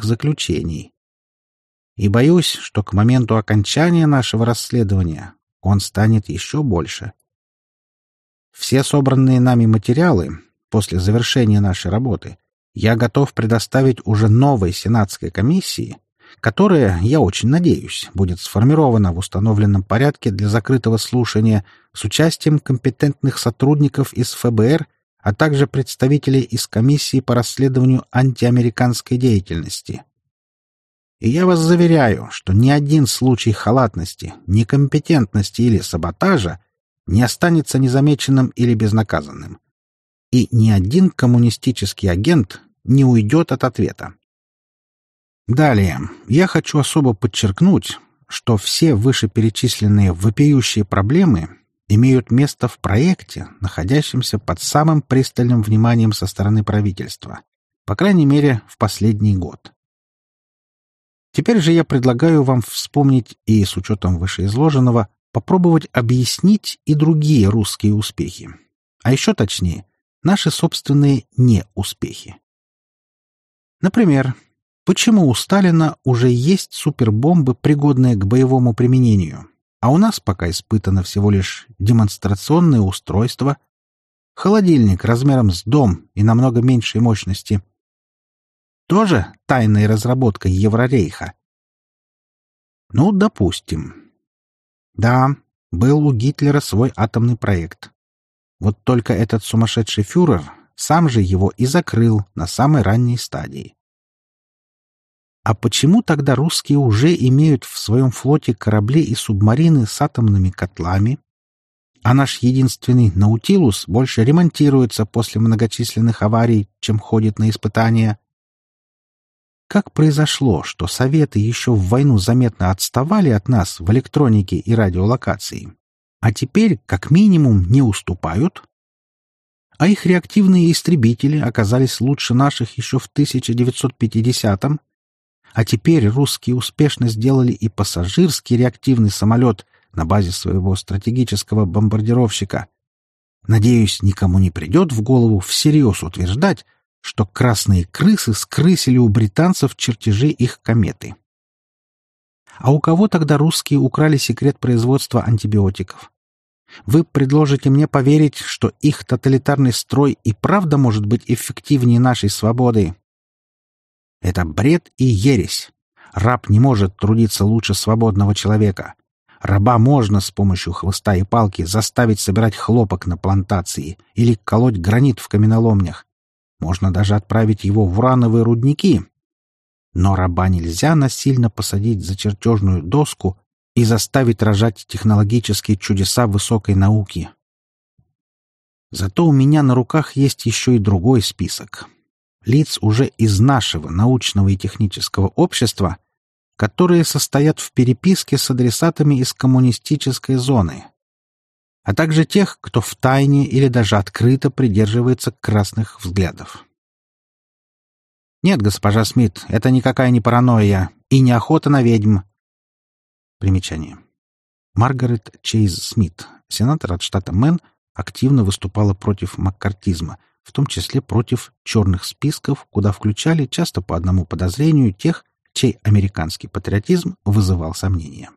заключений. И боюсь, что к моменту окончания нашего расследования он станет еще больше. Все собранные нами материалы после завершения нашей работы я готов предоставить уже новой Сенатской комиссии, которая, я очень надеюсь, будет сформирована в установленном порядке для закрытого слушания с участием компетентных сотрудников из ФБР, а также представителей из комиссии по расследованию антиамериканской деятельности. И я вас заверяю, что ни один случай халатности, некомпетентности или саботажа не останется незамеченным или безнаказанным. И ни один коммунистический агент не уйдет от ответа. Далее, я хочу особо подчеркнуть, что все вышеперечисленные вопиющие проблемы имеют место в проекте, находящемся под самым пристальным вниманием со стороны правительства, по крайней мере, в последний год. Теперь же я предлагаю вам вспомнить и, с учетом вышеизложенного, попробовать объяснить и другие русские успехи. А еще точнее, наши собственные неуспехи. Например, почему у Сталина уже есть супербомбы, пригодные к боевому применению, а у нас пока испытано всего лишь демонстрационное устройство, холодильник размером с дом и намного меньшей мощности, тоже тайная разработка Еврорейха? Ну, допустим. Да, был у Гитлера свой атомный проект. Вот только этот сумасшедший фюрер сам же его и закрыл на самой ранней стадии. А почему тогда русские уже имеют в своем флоте корабли и субмарины с атомными котлами, а наш единственный «Наутилус» больше ремонтируется после многочисленных аварий, чем ходит на испытания? Как произошло, что Советы еще в войну заметно отставали от нас в электронике и радиолокации, а теперь, как минимум, не уступают? А их реактивные истребители оказались лучше наших еще в 1950-м, а теперь русские успешно сделали и пассажирский реактивный самолет на базе своего стратегического бомбардировщика. Надеюсь, никому не придет в голову всерьез утверждать, что красные крысы скрысили у британцев чертежи их кометы. А у кого тогда русские украли секрет производства антибиотиков? Вы предложите мне поверить, что их тоталитарный строй и правда может быть эффективнее нашей свободы? Это бред и ересь. Раб не может трудиться лучше свободного человека. Раба можно с помощью хвоста и палки заставить собирать хлопок на плантации или колоть гранит в каменоломнях. Можно даже отправить его в урановые рудники. Но раба нельзя насильно посадить за чертежную доску и заставить рожать технологические чудеса высокой науки. Зато у меня на руках есть еще и другой список. Лиц уже из нашего научного и технического общества, которые состоят в переписке с адресатами из коммунистической зоны а также тех, кто втайне или даже открыто придерживается красных взглядов. Нет, госпожа Смит, это никакая не паранойя и не охота на ведьм. Примечание. Маргарет Чейз Смит, сенатор от штата Мэн, активно выступала против маккартизма, в том числе против черных списков, куда включали часто по одному подозрению тех, чей американский патриотизм вызывал сомнения.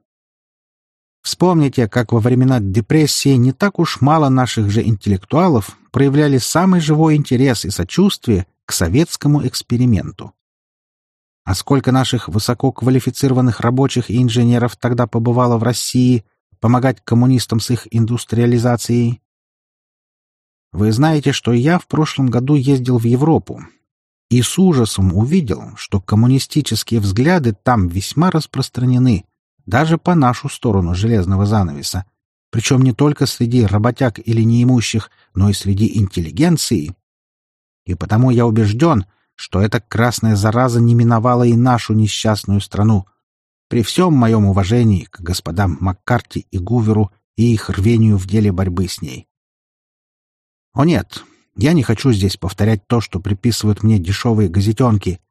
Вспомните, как во времена депрессии не так уж мало наших же интеллектуалов проявляли самый живой интерес и сочувствие к советскому эксперименту. А сколько наших высококвалифицированных рабочих и инженеров тогда побывало в России помогать коммунистам с их индустриализацией? Вы знаете, что я в прошлом году ездил в Европу и с ужасом увидел, что коммунистические взгляды там весьма распространены – даже по нашу сторону железного занавеса, причем не только среди работяг или неимущих, но и среди интеллигенции. И потому я убежден, что эта красная зараза не миновала и нашу несчастную страну, при всем моем уважении к господам Маккарти и Гуверу и их рвению в деле борьбы с ней. О нет, я не хочу здесь повторять то, что приписывают мне дешевые газетенки.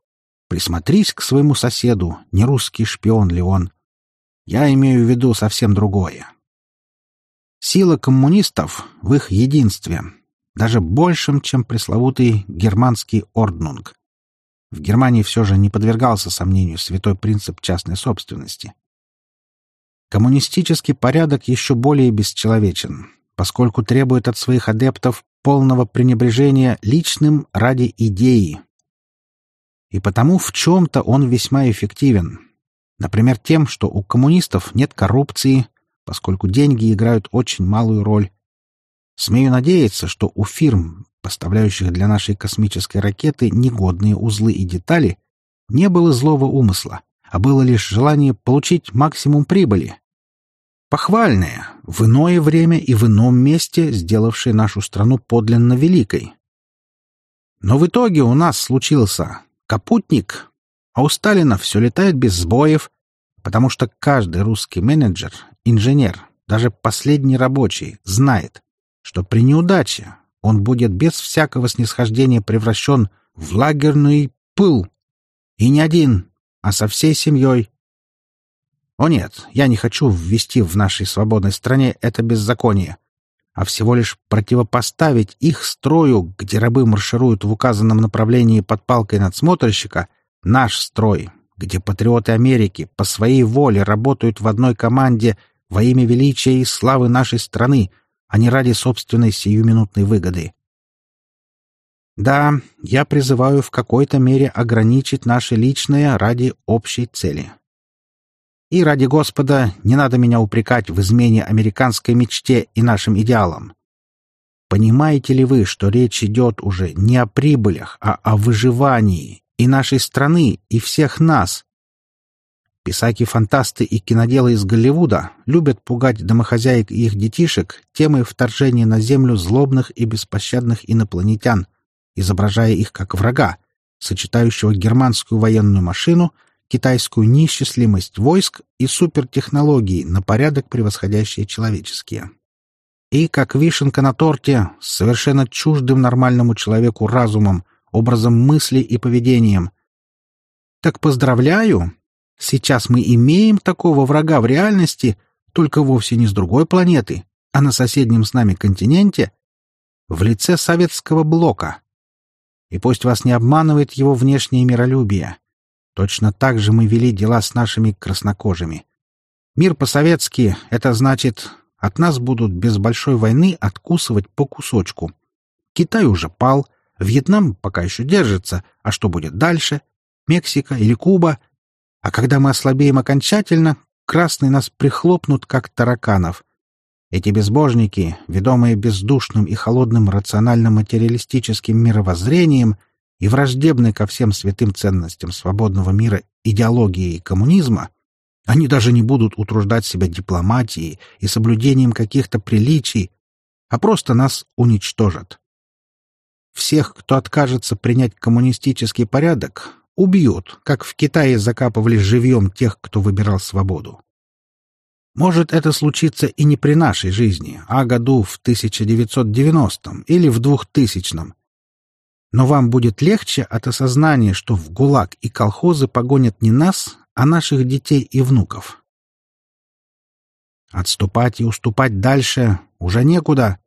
Присмотрись к своему соседу, не русский шпион ли он. Я имею в виду совсем другое. Сила коммунистов в их единстве, даже большим, чем пресловутый германский орднунг. В Германии все же не подвергался сомнению святой принцип частной собственности. Коммунистический порядок еще более бесчеловечен, поскольку требует от своих адептов полного пренебрежения личным ради идеи. И потому в чем-то он весьма эффективен. Например, тем, что у коммунистов нет коррупции, поскольку деньги играют очень малую роль. Смею надеяться, что у фирм, поставляющих для нашей космической ракеты негодные узлы и детали, не было злого умысла, а было лишь желание получить максимум прибыли. Похвальное, в иное время и в ином месте сделавшее нашу страну подлинно великой. Но в итоге у нас случился капутник, а у Сталина все летает без сбоев, потому что каждый русский менеджер, инженер, даже последний рабочий знает, что при неудаче он будет без всякого снисхождения превращен в лагерный пыл. И не один, а со всей семьей. О нет, я не хочу ввести в нашей свободной стране это беззаконие, а всего лишь противопоставить их строю, где рабы маршируют в указанном направлении под палкой надсмотрщика, наш строй, где патриоты Америки по своей воле работают в одной команде во имя величия и славы нашей страны — а не ради собственной сиюминутной выгоды. Да, я призываю в какой-то мере ограничить наше личное ради общей цели. И ради Господа не надо меня упрекать в измене американской мечте и нашим идеалам. Понимаете ли вы, что речь идет уже не о прибылях, а о выживании и нашей страны, и всех нас, Писаки-фантасты и киноделы из Голливуда любят пугать домохозяек и их детишек темой вторжения на Землю злобных и беспощадных инопланетян, изображая их как врага, сочетающего германскую военную машину, китайскую неисчислимость войск и супертехнологии на порядок превосходящие человеческие. И, как вишенка на торте, с совершенно чуждым нормальному человеку разумом, образом мысли и поведением. Так поздравляю, Сейчас мы имеем такого врага в реальности, только вовсе не с другой планеты, а на соседнем с нами континенте, в лице советского блока. И пусть вас не обманывает его внешнее миролюбие. Точно так же мы вели дела с нашими краснокожими. Мир по-советски — это значит, от нас будут без большой войны откусывать по кусочку. Китай уже пал, Вьетнам пока еще держится, а что будет дальше? Мексика или Куба — а когда мы ослабеем окончательно, красные нас прихлопнут, как тараканов. Эти безбожники, ведомые бездушным и холодным рационально-материалистическим мировоззрением и враждебны ко всем святым ценностям свободного мира идеологии коммунизма, они даже не будут утруждать себя дипломатией и соблюдением каких-то приличий, а просто нас уничтожат. Всех, кто откажется принять коммунистический порядок, Убьют, как в Китае закапывали живьем тех, кто выбирал свободу. Может, это случится и не при нашей жизни, а году в 1990 или в 2000-м. Но вам будет легче от осознания, что в ГУЛАГ и колхозы погонят не нас, а наших детей и внуков. Отступать и уступать дальше уже некуда.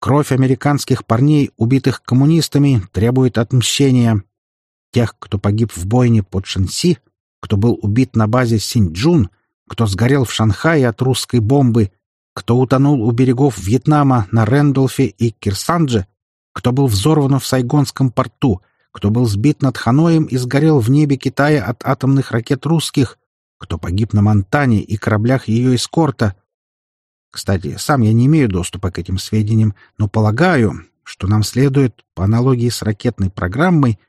Кровь американских парней, убитых коммунистами, требует отмщения тех, кто погиб в бойне под Шанси, кто был убит на базе Синьчжун, кто сгорел в Шанхае от русской бомбы, кто утонул у берегов Вьетнама на Рэндолфе и Кирсандже, кто был взорван в Сайгонском порту, кто был сбит над Ханоем и сгорел в небе Китая от атомных ракет русских, кто погиб на Монтане и кораблях ее эскорта. Кстати, сам я не имею доступа к этим сведениям, но полагаю, что нам следует, по аналогии с ракетной программой,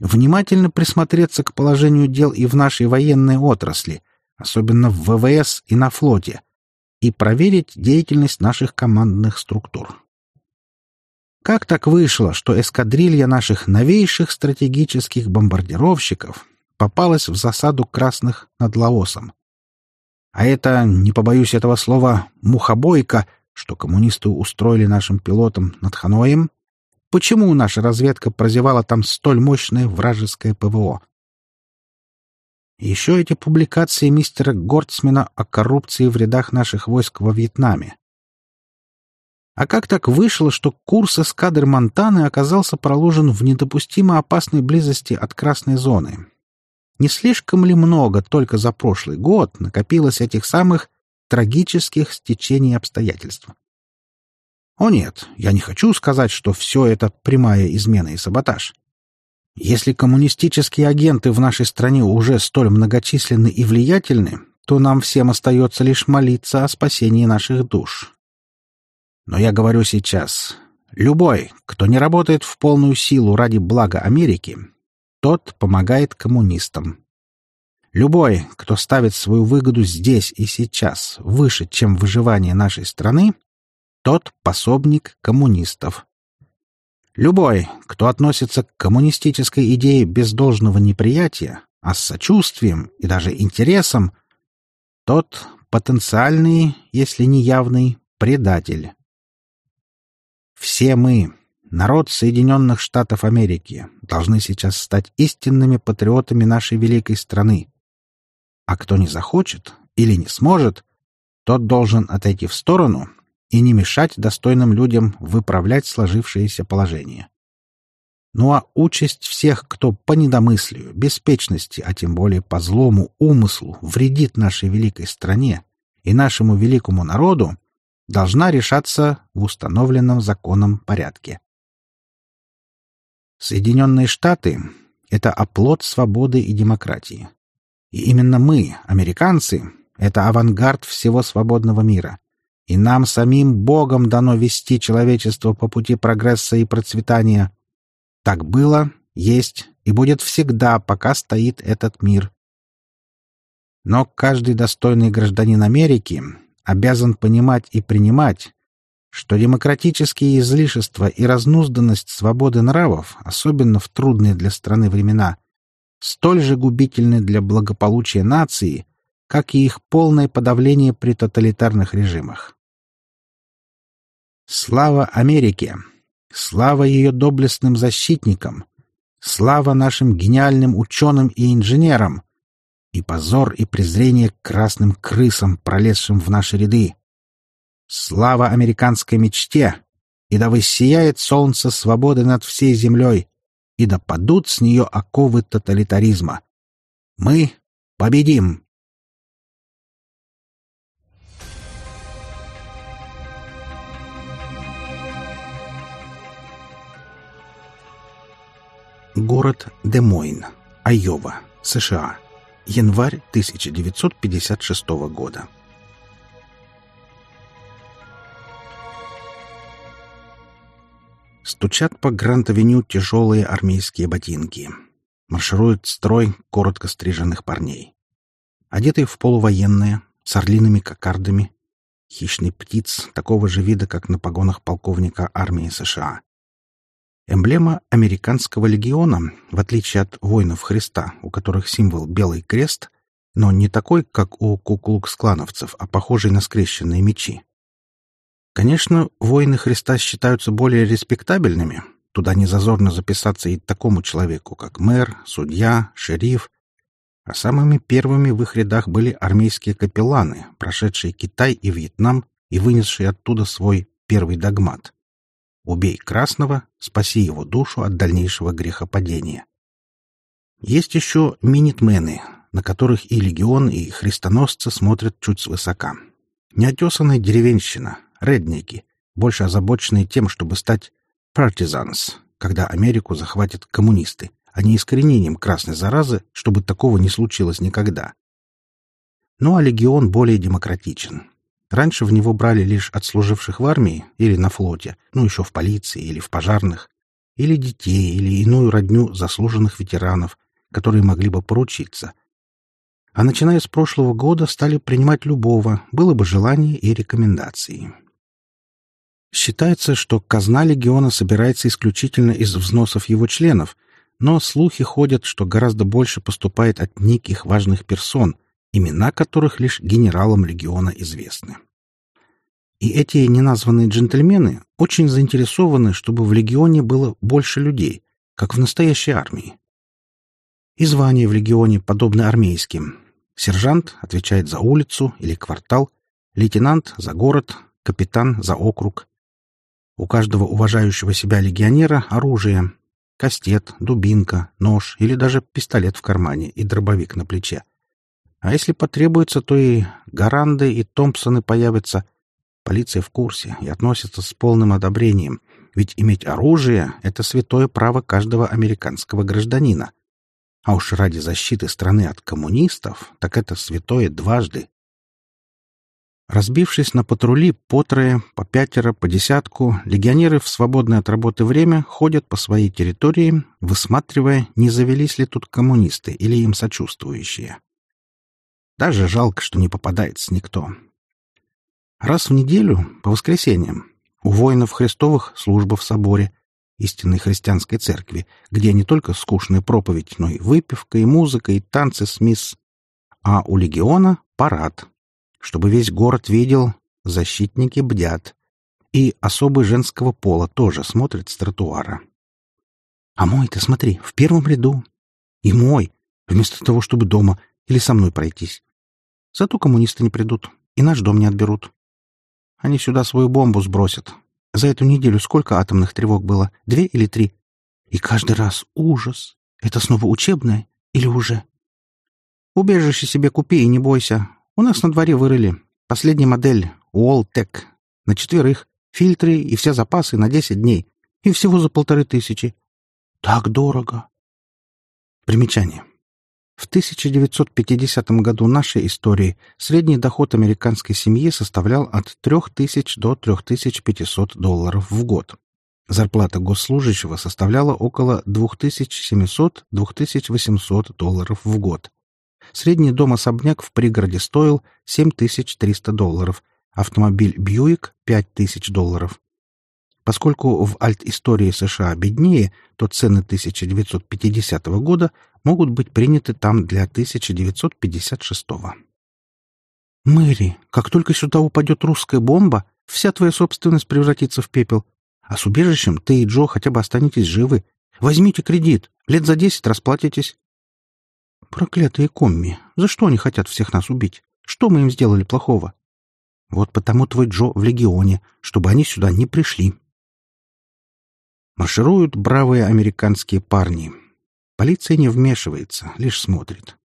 внимательно присмотреться к положению дел и в нашей военной отрасли, особенно в ВВС и на флоте, и проверить деятельность наших командных структур. Как так вышло, что эскадрилья наших новейших стратегических бомбардировщиков попалась в засаду красных над Лаосом? А это, не побоюсь этого слова, мухобойка, что коммунисты устроили нашим пилотам над Ханоем, Почему наша разведка прозевала там столь мощное вражеское ПВО? Еще эти публикации мистера Гортсмена о коррупции в рядах наших войск во Вьетнаме. А как так вышло, что курс эскадры Монтаны оказался проложен в недопустимо опасной близости от красной зоны? Не слишком ли много только за прошлый год накопилось этих самых трагических стечений обстоятельств? О нет, я не хочу сказать, что все это прямая измена и саботаж. Если коммунистические агенты в нашей стране уже столь многочисленны и влиятельны, то нам всем остается лишь молиться о спасении наших душ. Но я говорю сейчас. Любой, кто не работает в полную силу ради блага Америки, тот помогает коммунистам. Любой, кто ставит свою выгоду здесь и сейчас выше, чем выживание нашей страны, тот пособник коммунистов. Любой, кто относится к коммунистической идее без должного неприятия, а с сочувствием и даже интересом, тот потенциальный, если не явный, предатель. Все мы, народ Соединенных Штатов Америки, должны сейчас стать истинными патриотами нашей великой страны. А кто не захочет или не сможет, тот должен отойти в сторону и не мешать достойным людям выправлять сложившееся положение. Ну а участь всех, кто по недомыслию, беспечности, а тем более по злому умыслу вредит нашей великой стране и нашему великому народу, должна решаться в установленном законом порядке. Соединенные Штаты — это оплот свободы и демократии. И именно мы, американцы, это авангард всего свободного мира. И нам самим Богом дано вести человечество по пути прогресса и процветания. Так было, есть и будет всегда, пока стоит этот мир. Но каждый достойный гражданин Америки обязан понимать и принимать, что демократические излишества и разнузданность свободы нравов, особенно в трудные для страны времена, столь же губительны для благополучия нации, как и их полное подавление при тоталитарных режимах. Слава Америке! Слава ее доблестным защитникам! Слава нашим гениальным ученым и инженерам! И позор и презрение к красным крысам, пролезшим в наши ряды. Слава американской мечте! И да воссияет солнце свободы над всей землей, и да падут с нее оковы тоталитаризма. Мы победим! Город Демойн, Айова, США. Январь 1956 года. Стучат по Гранд-авеню тяжелые армейские ботинки. Марширует строй коротко стриженных парней. Одетые в полувоенные, с орлиными кокардами, хищный птиц такого же вида, как на погонах полковника армии США. Эмблема американского легиона, в отличие от воинов Христа, у которых символ белый крест, но не такой, как у куклукс-клановцев, а похожий на скрещенные мечи. Конечно, воины Христа считаются более респектабельными. Туда не зазорно записаться и такому человеку, как мэр, судья, шериф. А самыми первыми в их рядах были армейские капелланы, прошедшие Китай и Вьетнам и вынесшие оттуда свой первый догмат — Убей красного, спаси его душу от дальнейшего грехопадения. Есть еще минитмены, на которых и легион, и христоносцы смотрят чуть свысока. Неотесанная деревенщина, редники, больше озабоченные тем, чтобы стать партизанс, когда Америку захватят коммунисты, а не искоренением красной заразы, чтобы такого не случилось никогда. Ну а легион более демократичен. Раньше в него брали лишь отслуживших в армии или на флоте, ну еще в полиции или в пожарных, или детей, или иную родню заслуженных ветеранов, которые могли бы поручиться. А начиная с прошлого года стали принимать любого, было бы желание и рекомендации. Считается, что казна легиона собирается исключительно из взносов его членов, но слухи ходят, что гораздо больше поступает от неких важных персон — имена которых лишь генералам легиона известны. И эти неназванные джентльмены очень заинтересованы, чтобы в легионе было больше людей, как в настоящей армии. И звания в легионе подобны армейским. Сержант отвечает за улицу или квартал, лейтенант — за город, капитан — за округ. У каждого уважающего себя легионера оружие. Кастет, дубинка, нож или даже пистолет в кармане и дробовик на плече. А если потребуется, то и Гаранды, и Томпсоны появятся. Полиция в курсе и относится с полным одобрением, ведь иметь оружие — это святое право каждого американского гражданина. А уж ради защиты страны от коммунистов, так это святое дважды. Разбившись на патрули по трое, по пятеро, по десятку, легионеры в свободное от работы время ходят по своей территории, высматривая, не завелись ли тут коммунисты или им сочувствующие. Даже жалко, что не попадается никто. Раз в неделю, по воскресеньям, у воинов Христовых служба в соборе, истинной христианской церкви, где не только скучная проповедь, но и выпивка, и музыка, и танцы с мисс. А у легиона — парад, чтобы весь город видел, защитники бдят. И особый женского пола тоже смотрит с тротуара. А мой, ты смотри, в первом ряду. И мой, вместо того, чтобы дома или со мной пройтись. Зато коммунисты не придут, и наш дом не отберут. Они сюда свою бомбу сбросят. За эту неделю сколько атомных тревог было? Две или три? И каждый раз ужас. Это снова учебное или уже? Убежище себе купи и не бойся. У нас на дворе вырыли. Последняя модель Уолтек. На четверых. Фильтры и все запасы на десять дней. И всего за полторы тысячи. Так дорого. Примечание. В 1950 году нашей истории средний доход американской семьи составлял от 3000 до 3500 долларов в год. Зарплата госслужащего составляла около 2700-2800 долларов в год. Средний дом-особняк в пригороде стоил 7300 долларов, автомобиль «Бьюик» — 5000 долларов. Поскольку в альт-истории США беднее, то цены 1950 года могут быть приняты там для 1956 «Мэри, как только сюда упадет русская бомба, вся твоя собственность превратится в пепел. А с убежищем ты и Джо хотя бы останетесь живы. Возьмите кредит, лет за десять расплатитесь». Проклятые комми! За что они хотят всех нас убить? Что мы им сделали плохого? Вот потому твой Джо в легионе, чтобы они сюда не пришли. Маршируют бравые американские парни. Полиция не вмешивается, лишь смотрит.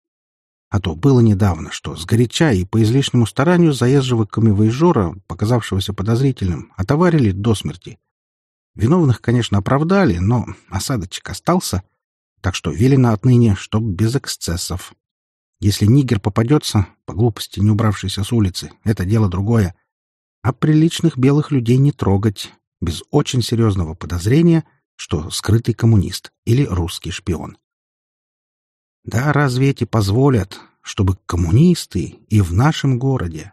А то было недавно, что сгоряча и по излишнему старанию заезжего камевоежора, показавшегося подозрительным, отоварили до смерти. Виновных, конечно, оправдали, но осадочек остался, так что велено отныне, чтоб без эксцессов. Если нигер попадется, по глупости не убравшийся с улицы, это дело другое. А приличных белых людей не трогать, без очень серьезного подозрения, что скрытый коммунист или русский шпион. Да разве эти позволят, чтобы коммунисты и в нашем городе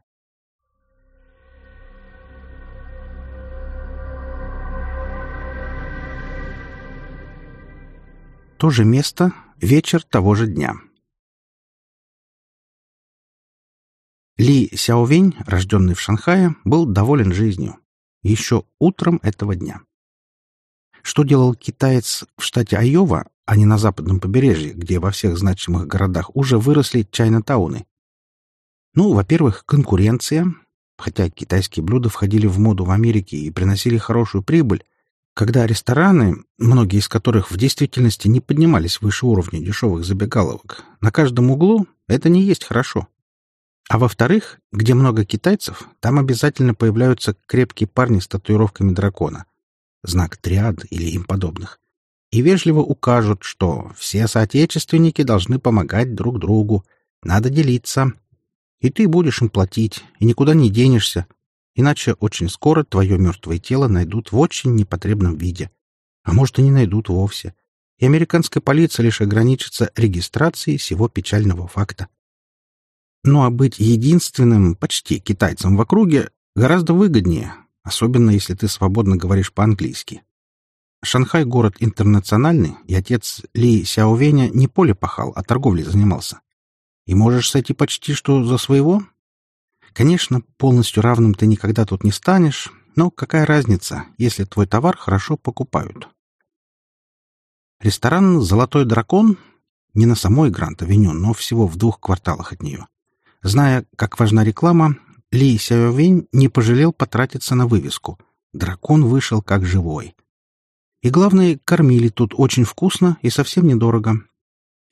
То же место, вечер того же дня. Ли Сяовень, рожденный в Шанхае, был доволен жизнью. Еще утром этого дня. Что делал китаец в штате Айова, а не на западном побережье, где во всех значимых городах уже выросли чайна-тауны? Ну, во-первых, конкуренция. Хотя китайские блюда входили в моду в Америке и приносили хорошую прибыль, когда рестораны, многие из которых в действительности не поднимались выше уровня дешевых забегаловок, на каждом углу это не есть хорошо. А во-вторых, где много китайцев, там обязательно появляются крепкие парни с татуировками дракона, знак триад или им подобных, и вежливо укажут, что все соотечественники должны помогать друг другу, надо делиться, и ты будешь им платить, и никуда не денешься, Иначе очень скоро твое мертвое тело найдут в очень непотребном виде. А может, и не найдут вовсе. И американская полиция лишь ограничится регистрацией всего печального факта. Ну а быть единственным, почти китайцем в округе гораздо выгоднее, особенно если ты свободно говоришь по-английски. Шанхай — город интернациональный, и отец Ли Сяовеня не поле пахал, а торговлей занимался. И можешь сойти почти что за своего, Конечно, полностью равным ты никогда тут не станешь, но какая разница, если твой товар хорошо покупают? Ресторан «Золотой дракон» не на самой Гранд-авеню, но всего в двух кварталах от нее. Зная, как важна реклама, Ли Сяовень не пожалел потратиться на вывеску, дракон вышел как живой. И главное, кормили тут очень вкусно и совсем недорого.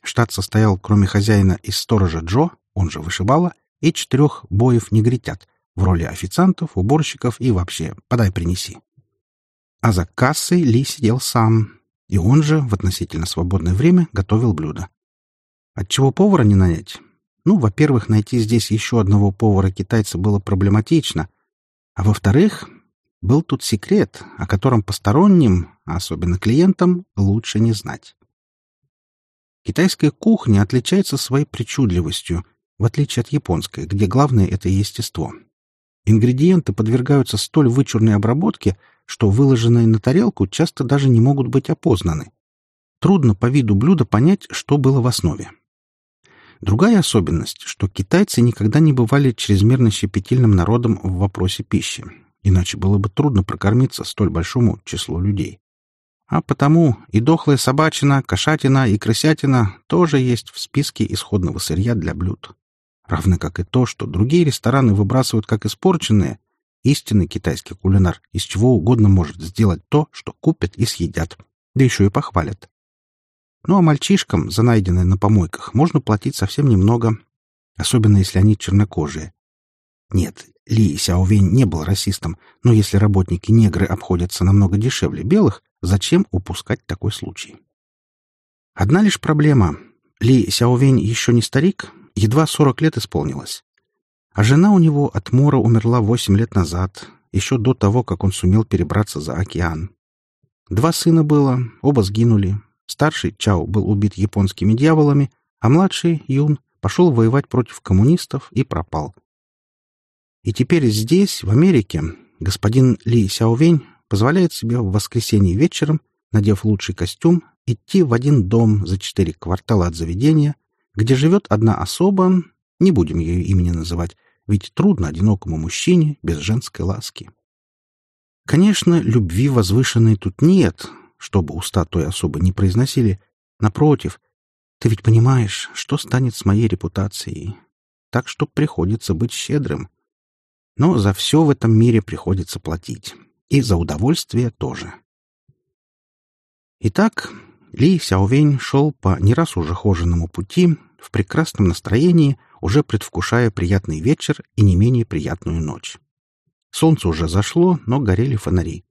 Штат состоял, кроме хозяина, из сторожа Джо, он же вышибала, и четырех боев-негритят в роли официантов, уборщиков и вообще «подай-принеси». А за кассой Ли сидел сам, и он же в относительно свободное время готовил блюда. Отчего повара не нанять? Ну, во-первых, найти здесь еще одного повара-китайца было проблематично, а во-вторых, был тут секрет, о котором посторонним, а особенно клиентам, лучше не знать. Китайская кухня отличается своей причудливостью, в отличие от японской, где главное — это естество. Ингредиенты подвергаются столь вычурной обработке, что выложенные на тарелку часто даже не могут быть опознаны. Трудно по виду блюда понять, что было в основе. Другая особенность, что китайцы никогда не бывали чрезмерно щепетильным народом в вопросе пищи, иначе было бы трудно прокормиться столь большому числу людей. А потому и дохлая собачина, кошатина и крысятина тоже есть в списке исходного сырья для блюд. Равно как и то, что другие рестораны выбрасывают как испорченные, Истинный китайский кулинар из чего угодно может сделать то, что купят и съедят, да еще и похвалят. Ну а мальчишкам за найденное на помойках можно платить совсем немного, особенно если они чернокожие. Нет, Ли Сяовень не был расистом, но если работники-негры обходятся намного дешевле белых, зачем упускать такой случай? Одна лишь проблема. Ли Сяовень еще не старик, едва сорок лет исполнилось. А жена у него от мора умерла восемь лет назад, еще до того, как он сумел перебраться за океан. Два сына было, оба сгинули. Старший Чао был убит японскими дьяволами, а младший Юн пошел воевать против коммунистов и пропал. И теперь здесь, в Америке, господин Ли Сяовень позволяет себе в воскресенье вечером, надев лучший костюм, идти в один дом за четыре квартала от заведения, где живет одна особа, не будем ее имени называть, ведь трудно одинокому мужчине без женской ласки. Конечно, любви возвышенной тут нет, чтобы уста той особы не произносили. Напротив, ты ведь понимаешь, что станет с моей репутацией. Так что приходится быть щедрым. Но за все в этом мире приходится платить. И за удовольствие тоже. Итак, Ли Сяовень шел по не раз уже хоженому пути в прекрасном настроении, уже предвкушая приятный вечер и не менее приятную ночь. Солнце уже зашло, но горели фонари.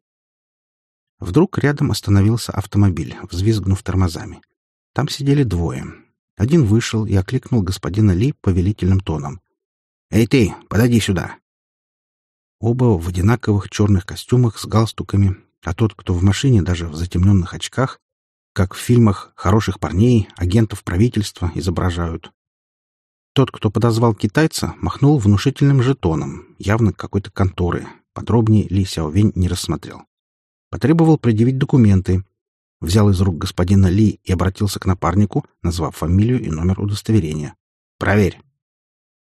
Вдруг рядом остановился автомобиль, взвизгнув тормозами. Там сидели двое. Один вышел и окликнул господина Ли повелительным тоном. «Эй ты, подойди сюда!» Оба в одинаковых черных костюмах с галстуками, а тот, кто в машине, даже в затемненных очках, как в фильмах хороших парней, агентов правительства изображают. Тот, кто подозвал китайца, махнул внушительным жетоном, явно какой-то конторы. Подробнее Ли Сяовень не рассмотрел. Потребовал предъявить документы. Взял из рук господина Ли и обратился к напарнику, назвав фамилию и номер удостоверения. «Проверь».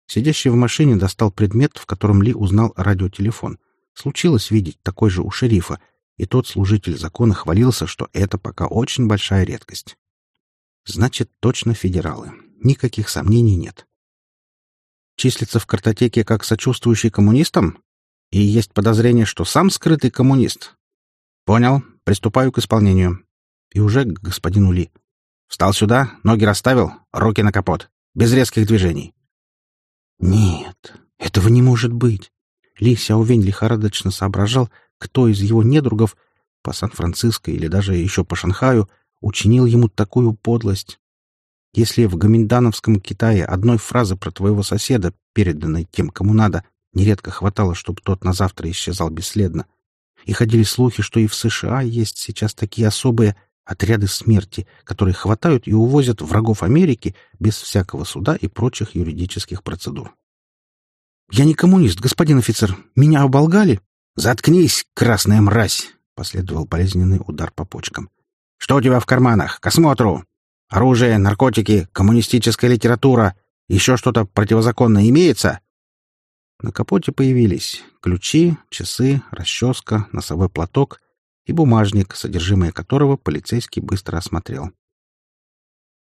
Сидящий в машине достал предмет, в котором Ли узнал радиотелефон. Случилось видеть такой же у шерифа, и тот служитель закона хвалился, что это пока очень большая редкость. Значит, точно федералы. Никаких сомнений нет числится в картотеке как сочувствующий коммунистам? И есть подозрение, что сам скрытый коммунист? Понял. Приступаю к исполнению. И уже к господину Ли. Встал сюда, ноги расставил, руки на капот. Без резких движений. Нет, этого не может быть. Ли Сяовень лихорадочно соображал, кто из его недругов по Сан-Франциско или даже еще по Шанхаю учинил ему такую подлость. Если в гоминдановском Китае одной фразы про твоего соседа, переданной тем, кому надо, нередко хватало, чтобы тот на завтра исчезал бесследно, и ходили слухи, что и в США есть сейчас такие особые отряды смерти, которые хватают и увозят врагов Америки без всякого суда и прочих юридических процедур. «Я не коммунист, господин офицер. Меня оболгали?» «Заткнись, красная мразь!» — последовал болезненный удар по почкам. «Что у тебя в карманах? К осмотру!» Оружие, наркотики, коммунистическая литература, еще что-то противозаконное имеется?» На капоте появились ключи, часы, расческа, носовой платок и бумажник, содержимое которого полицейский быстро осмотрел.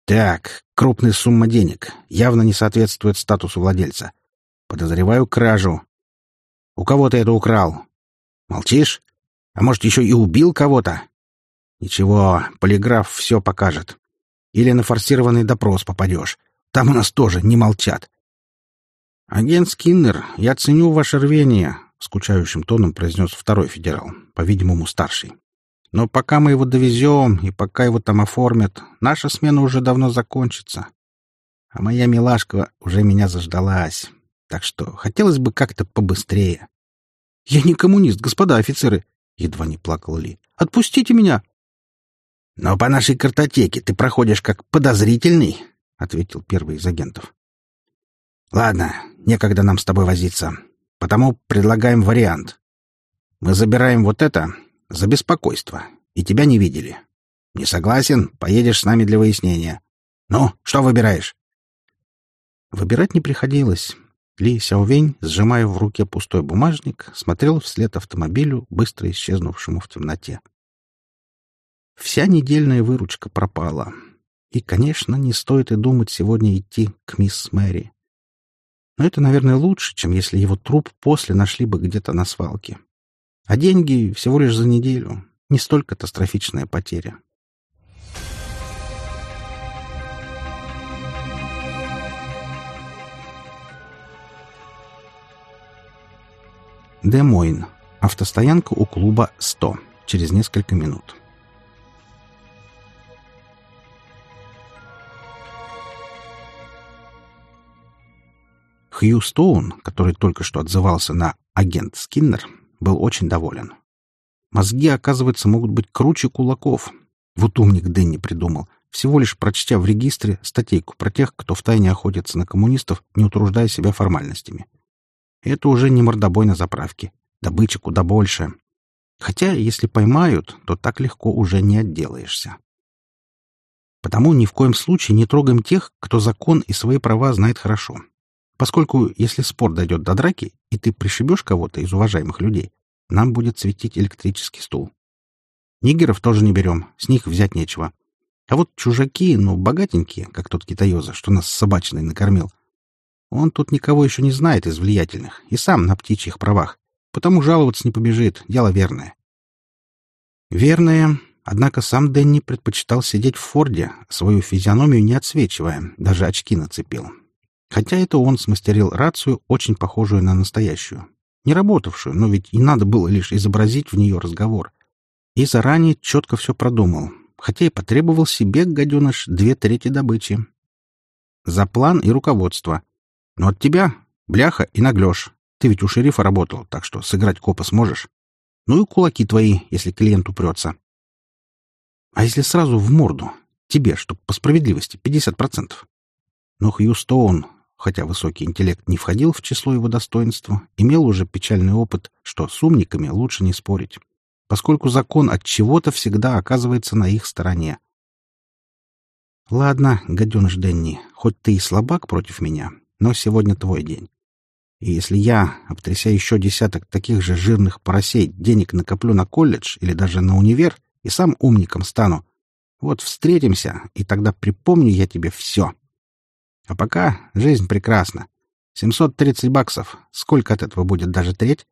«Так, крупная сумма денег. Явно не соответствует статусу владельца. Подозреваю кражу. У кого ты это украл? Молчишь? А может, еще и убил кого-то? Ничего, полиграф все покажет. Или на форсированный допрос попадешь. Там у нас тоже не молчат. «Агент Скиннер, я ценю ваше рвение», — скучающим тоном произнес второй федерал, по-видимому, старший. «Но пока мы его довезем и пока его там оформят, наша смена уже давно закончится. А моя милашка уже меня заждалась. Так что хотелось бы как-то побыстрее». «Я не коммунист, господа офицеры!» — едва не плакал Ли. «Отпустите меня!» «Но по нашей картотеке ты проходишь как подозрительный», — ответил первый из агентов. «Ладно, некогда нам с тобой возиться, потому предлагаем вариант. Мы забираем вот это за беспокойство, и тебя не видели. Не согласен? Поедешь с нами для выяснения. Ну, что выбираешь?» Выбирать не приходилось. Ли Сяовень, сжимая в руке пустой бумажник, смотрел вслед автомобилю, быстро исчезнувшему в темноте. Вся недельная выручка пропала. И, конечно, не стоит и думать сегодня идти к мисс Мэри. Но это, наверное, лучше, чем если его труп после нашли бы где-то на свалке. А деньги всего лишь за неделю. Не столь катастрофичная потеря. Демойн. Автостоянка у клуба 100. Через несколько минут. Хью Стоун, который только что отзывался на «агент Скиннер», был очень доволен. Мозги, оказывается, могут быть круче кулаков. Вот умник Дэнни придумал, всего лишь прочтя в регистре статейку про тех, кто втайне охотится на коммунистов, не утруждая себя формальностями. Это уже не мордобой на заправке. Добыча куда больше. Хотя, если поймают, то так легко уже не отделаешься. Потому ни в коем случае не трогаем тех, кто закон и свои права знает хорошо. Поскольку, если спор дойдет до драки, и ты пришибешь кого-то из уважаемых людей, нам будет светить электрический стул. Нигеров тоже не берем, с них взять нечего. А вот чужаки, ну, богатенькие, как тот китаёза, что нас собачной накормил, он тут никого еще не знает из влиятельных и сам на птичьих правах, потому жаловаться не побежит, дело верное. Верное, однако сам Дэнни предпочитал сидеть в Форде, свою физиономию не отсвечивая, даже очки нацепил. Хотя это он смастерил рацию, очень похожую на настоящую. Не работавшую, но ведь и надо было лишь изобразить в нее разговор. И заранее четко все продумал, хотя и потребовал себе, гаденыш, две трети добычи. За план и руководство — но от тебя бляха и наглешь. Ты ведь у шерифа работал, так что сыграть копа сможешь. Ну и кулаки твои, если клиент упрется. А если сразу в морду? Тебе, чтоб по справедливости, 50%. Но Хью Стоун, хотя высокий интеллект не входил в число его достоинства, имел уже печальный опыт, что с умниками лучше не спорить, поскольку закон от чего-то всегда оказывается на их стороне. Ладно, гаденыш Денни, хоть ты и слабак против меня, но сегодня твой день. И если я, обтряся еще десяток таких же жирных поросей, денег накоплю на колледж или даже на универ и сам умником стану, вот встретимся, и тогда припомню я тебе все. А пока жизнь прекрасна. 730 баксов. Сколько от этого будет? Даже треть?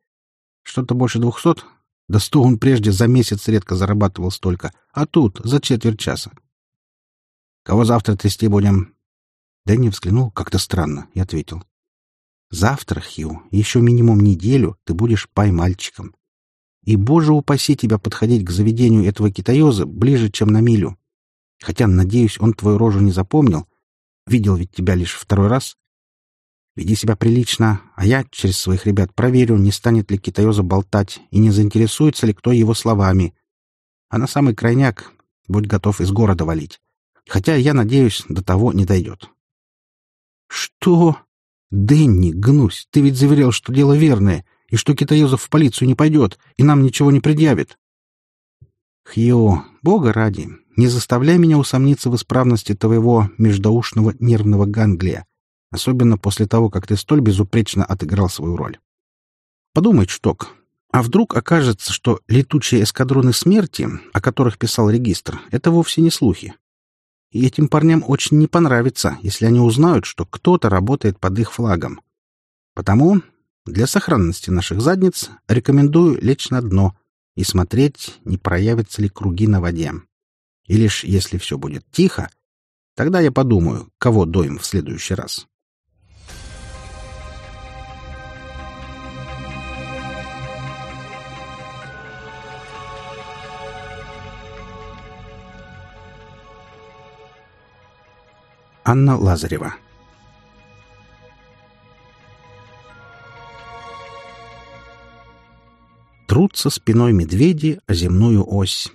Что-то больше двухсот? Да сто он прежде за месяц редко зарабатывал столько, а тут за четверть часа. Кого завтра трясти будем? Дэнни взглянул как-то странно и ответил. «Завтра, Хью, еще минимум неделю ты будешь пай-мальчиком. И, боже упаси тебя подходить к заведению этого китаёза ближе, чем на милю. Хотя, надеюсь, он твою рожу не запомнил. Видел ведь тебя лишь второй раз. Веди себя прилично, а я через своих ребят проверю, не станет ли китаёза болтать и не заинтересуется ли кто его словами. А на самый крайняк будь готов из города валить. Хотя, я надеюсь, до того не дойдет. «Что?» «Дэнни, гнусь, ты ведь заверял, что дело верное, и что Китаёзов в полицию не пойдет, и нам ничего не предъявит». «Хью, бога ради, не заставляй меня усомниться в исправности твоего междоушного нервного ганглия, особенно после того, как ты столь безупречно отыграл свою роль. Подумай, Чток, а вдруг окажется, что летучие эскадроны смерти, о которых писал регистр, это вовсе не слухи, и этим парням очень не понравится, если они узнают, что кто-то работает под их флагом. Потому для сохранности наших задниц рекомендую лечь на дно, и смотреть, не проявятся ли круги на воде. И лишь если все будет тихо, тогда я подумаю, кого доим в следующий раз. Анна Лазарева Трутся спиной медведи о земную ось.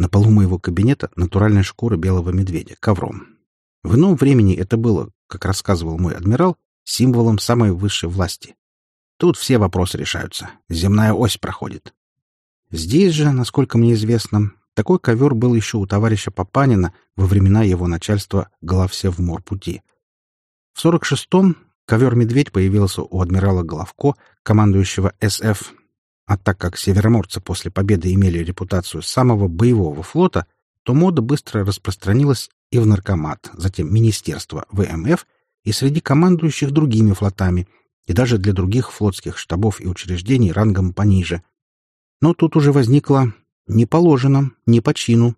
На полу моего кабинета натуральная шкура белого медведя, ковром. В ином времени это было, как рассказывал мой адмирал, символом самой высшей власти. Тут все вопросы решаются. Земная ось проходит. Здесь же, насколько мне известно, такой ковер был еще у товарища Папанина во времена его начальства главсе в морпути. В 46-м ковер-медведь появился у адмирала Головко, командующего СФ. А так как североморцы после победы имели репутацию самого боевого флота, то мода быстро распространилась и в наркомат, затем министерство ВМФ и среди командующих другими флотами, и даже для других флотских штабов и учреждений рангом пониже. Но тут уже возникла не положено, не по чину.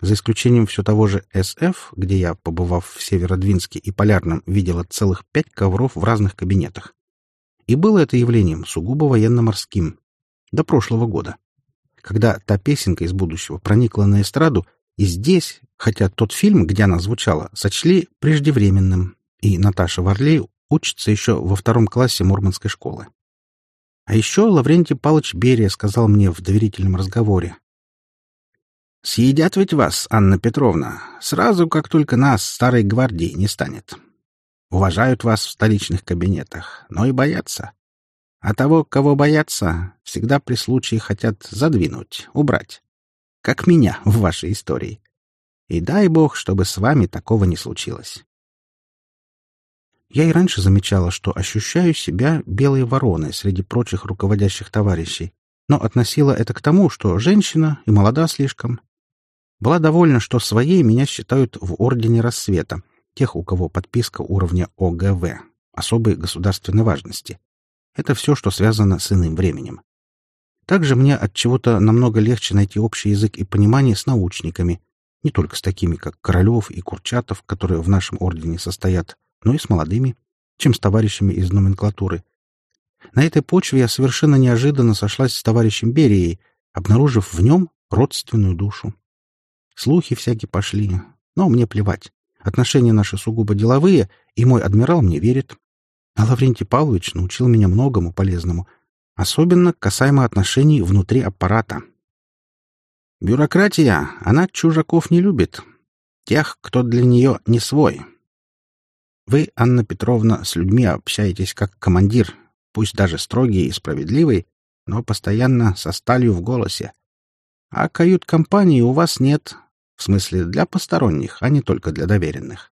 За исключением все того же СФ, где я, побывав в Северодвинске и Полярном, видела целых пять ковров в разных кабинетах. И было это явлением сугубо военно-морским. До прошлого года. Когда та песенка из будущего проникла на эстраду, и здесь, хотя тот фильм, где она звучала, сочли преждевременным, и Наташа Варлей учится еще во втором классе Мурманской школы. А еще Лаврентий Палыч Берия сказал мне в доверительном разговоре. «Съедят ведь вас, Анна Петровна, сразу, как только нас, старой гвардии, не станет. Уважают вас в столичных кабинетах, но и боятся. А того, кого боятся, всегда при случае хотят задвинуть, убрать. Как меня в вашей истории. И дай бог, чтобы с вами такого не случилось. Я и раньше замечала, что ощущаю себя белой вороной среди прочих руководящих товарищей, но относила это к тому, что женщина и молода слишком. Была довольна, что своей меня считают в Ордене Рассвета, тех, у кого подписка уровня ОГВ, особой государственной важности. Это все, что связано с иным временем. Также мне от чего-то намного легче найти общий язык и понимание с научниками, не только с такими, как Королев и Курчатов, которые в нашем ордене состоят, но и с молодыми, чем с товарищами из номенклатуры. На этой почве я совершенно неожиданно сошлась с товарищем Берией, обнаружив в нем родственную душу. Слухи всякие пошли, но мне плевать. Отношения наши сугубо деловые, и мой адмирал мне верит. А Лаврентий Павлович научил меня многому полезному, особенно касаемо отношений внутри аппарата. Бюрократия, она чужаков не любит. Тех, кто для нее не свой, вы, Анна Петровна, с людьми общаетесь как командир, пусть даже строгий и справедливый, но постоянно со сталью в голосе. А кают-компании у вас нет, в смысле для посторонних, а не только для доверенных.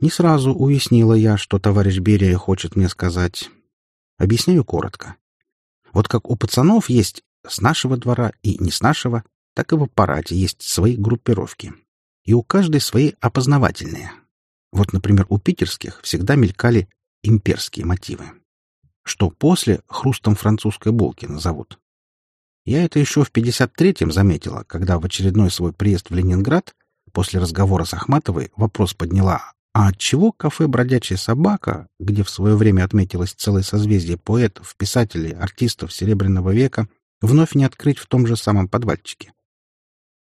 Не сразу уяснила я, что товарищ Берия хочет мне сказать. Объясняю коротко. Вот как у пацанов есть с нашего двора и не с нашего, так и в аппарате есть свои группировки. И у каждой свои опознавательные, вот, например, у питерских всегда мелькали имперские мотивы. Что после хрустом французской булки назовут. Я это еще в 53-м заметила, когда в очередной свой приезд в Ленинград после разговора с Ахматовой вопрос подняла, а отчего кафе «Бродячая собака», где в свое время отметилось целое созвездие поэтов, писателей, артистов Серебряного века, вновь не открыть в том же самом подвальчике?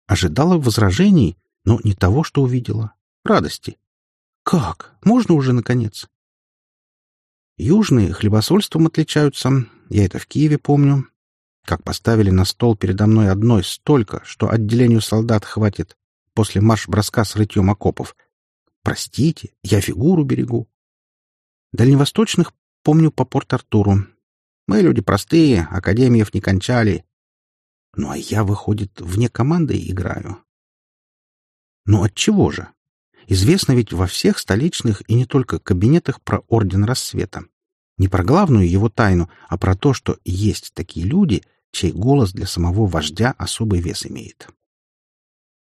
Ожидала возражений, но не того, что увидела. Радости. Как? Можно уже, наконец? Южные хлебосольством отличаются. Я это в Киеве помню. Как поставили на стол передо мной одной столько, что отделению солдат хватит после марш-броска с рытьем окопов. Простите, я фигуру берегу. Дальневосточных помню по Порт-Артуру. Мы люди простые, академиев не кончали. Ну, а я, выходит, вне команды играю. Ну, от чего же? Известно ведь во всех столичных и не только кабинетах про Орден Рассвета. Не про главную его тайну, а про то, что есть такие люди, чей голос для самого вождя особый вес имеет.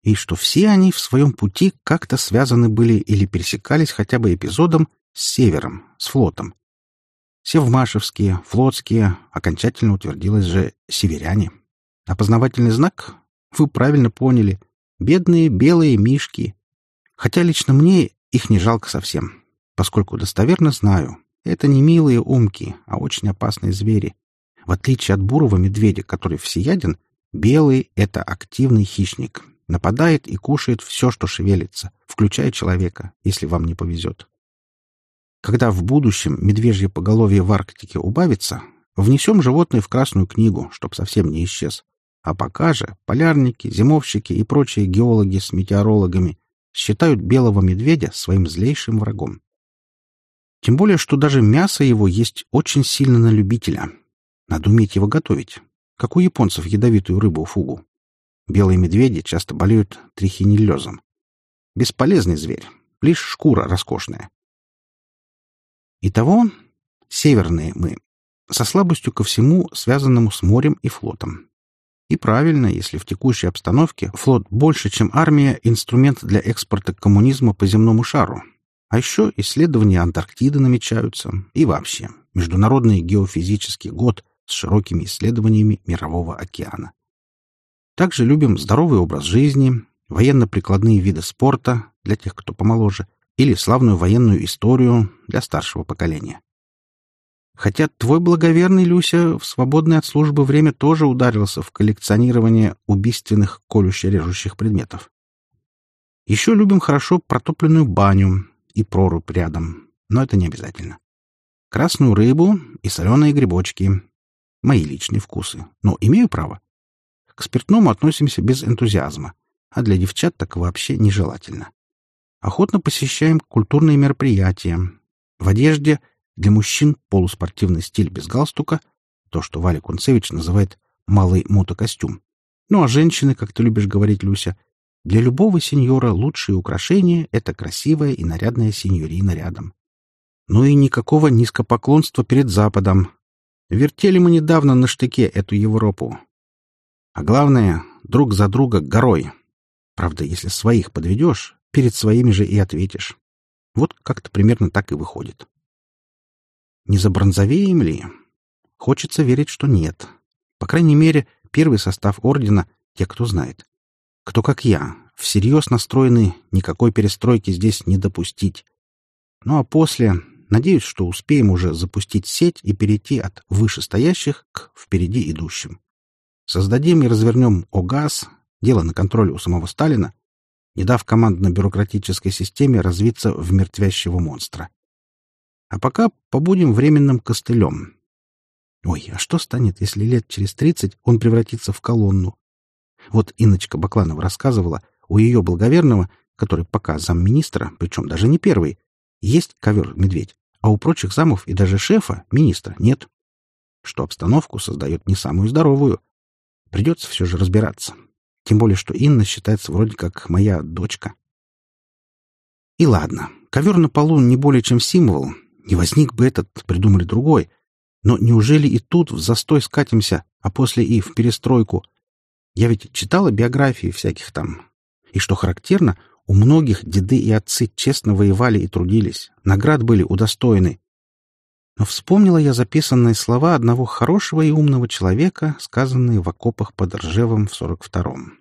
И что все они в своем пути как-то связаны были или пересекались хотя бы эпизодом с севером, с флотом. Севмашевские, флотские, окончательно утвердилось же северяне. Опознавательный знак? Вы правильно поняли. Бедные белые мишки. Хотя лично мне их не жалко совсем, поскольку достоверно знаю, это не милые умки, а очень опасные звери. В отличие от бурого медведя, который всеяден, белый — это активный хищник. Нападает и кушает все, что шевелится, включая человека, если вам не повезет. Когда в будущем медвежье поголовье в Арктике убавится, внесем животное в Красную книгу, чтоб совсем не исчез. А пока же полярники, зимовщики и прочие геологи с метеорологами считают белого медведя своим злейшим врагом. Тем более, что даже мясо его есть очень сильно на любителя. Надо уметь его готовить, как у японцев ядовитую рыбу фугу. Белые медведи часто болеют трихинеллезом. Бесполезный зверь, лишь шкура роскошная. Итого, северные мы, со слабостью ко всему, связанному с морем и флотом. И правильно, если в текущей обстановке флот больше, чем армия, инструмент для экспорта коммунизма по земному шару. А еще исследования Антарктиды намечаются. И вообще, Международный геофизический год с широкими исследованиями Мирового океана. Также любим здоровый образ жизни, военно-прикладные виды спорта для тех, кто помоложе, или славную военную историю для старшего поколения. Хотя твой благоверный Люся в свободное от службы время тоже ударился в коллекционирование убийственных колюще-режущих предметов. Еще любим хорошо протопленную баню и прорубь рядом, но это не обязательно. Красную рыбу и соленые грибочки. Мои личные вкусы, но имею право. К спиртному относимся без энтузиазма, а для девчат так вообще нежелательно. Охотно посещаем культурные мероприятия. В одежде для мужчин полуспортивный стиль без галстука, то, что Валя Кунцевич называет «малый мотокостюм». Ну а женщины, как ты любишь говорить, Люся, для любого сеньора лучшее украшение — это красивая и нарядная сеньорина рядом. Ну и никакого низкопоклонства перед Западом. Вертели мы недавно на штыке эту Европу. А главное, друг за друга горой. Правда, если своих подведешь, перед своими же и ответишь. Вот как-то примерно так и выходит. Не забронзовеем ли? Хочется верить, что нет. По крайней мере, первый состав ордена — те, кто знает. Кто, как я, всерьез настроены никакой перестройки здесь не допустить. Ну а после, надеюсь, что успеем уже запустить сеть и перейти от вышестоящих к впереди идущим. Создадим и развернем ОГАЗ, дело на контроле у самого Сталина, не дав командно-бюрократической системе развиться в мертвящего монстра. А пока побудем временным костылем. Ой, а что станет, если лет через тридцать он превратится в колонну? Вот Инночка Бакланова рассказывала, у ее благоверного, который пока замминистра, причем даже не первый, есть ковер-медведь, а у прочих замов и даже шефа, министра, нет. Что обстановку создает не самую здоровую. Придется все же разбираться. Тем более, что Инна считается вроде как моя дочка. И ладно, ковер на полу не более чем символ, не возник бы этот, придумали другой. Но неужели и тут в застой скатимся, а после и в перестройку? Я ведь читала биографии всяких там. И что характерно, у многих деды и отцы честно воевали и трудились, наград были удостоены. Но вспомнила я записанные слова одного хорошего и умного человека, сказанные в окопах под Ржевом в 42-м.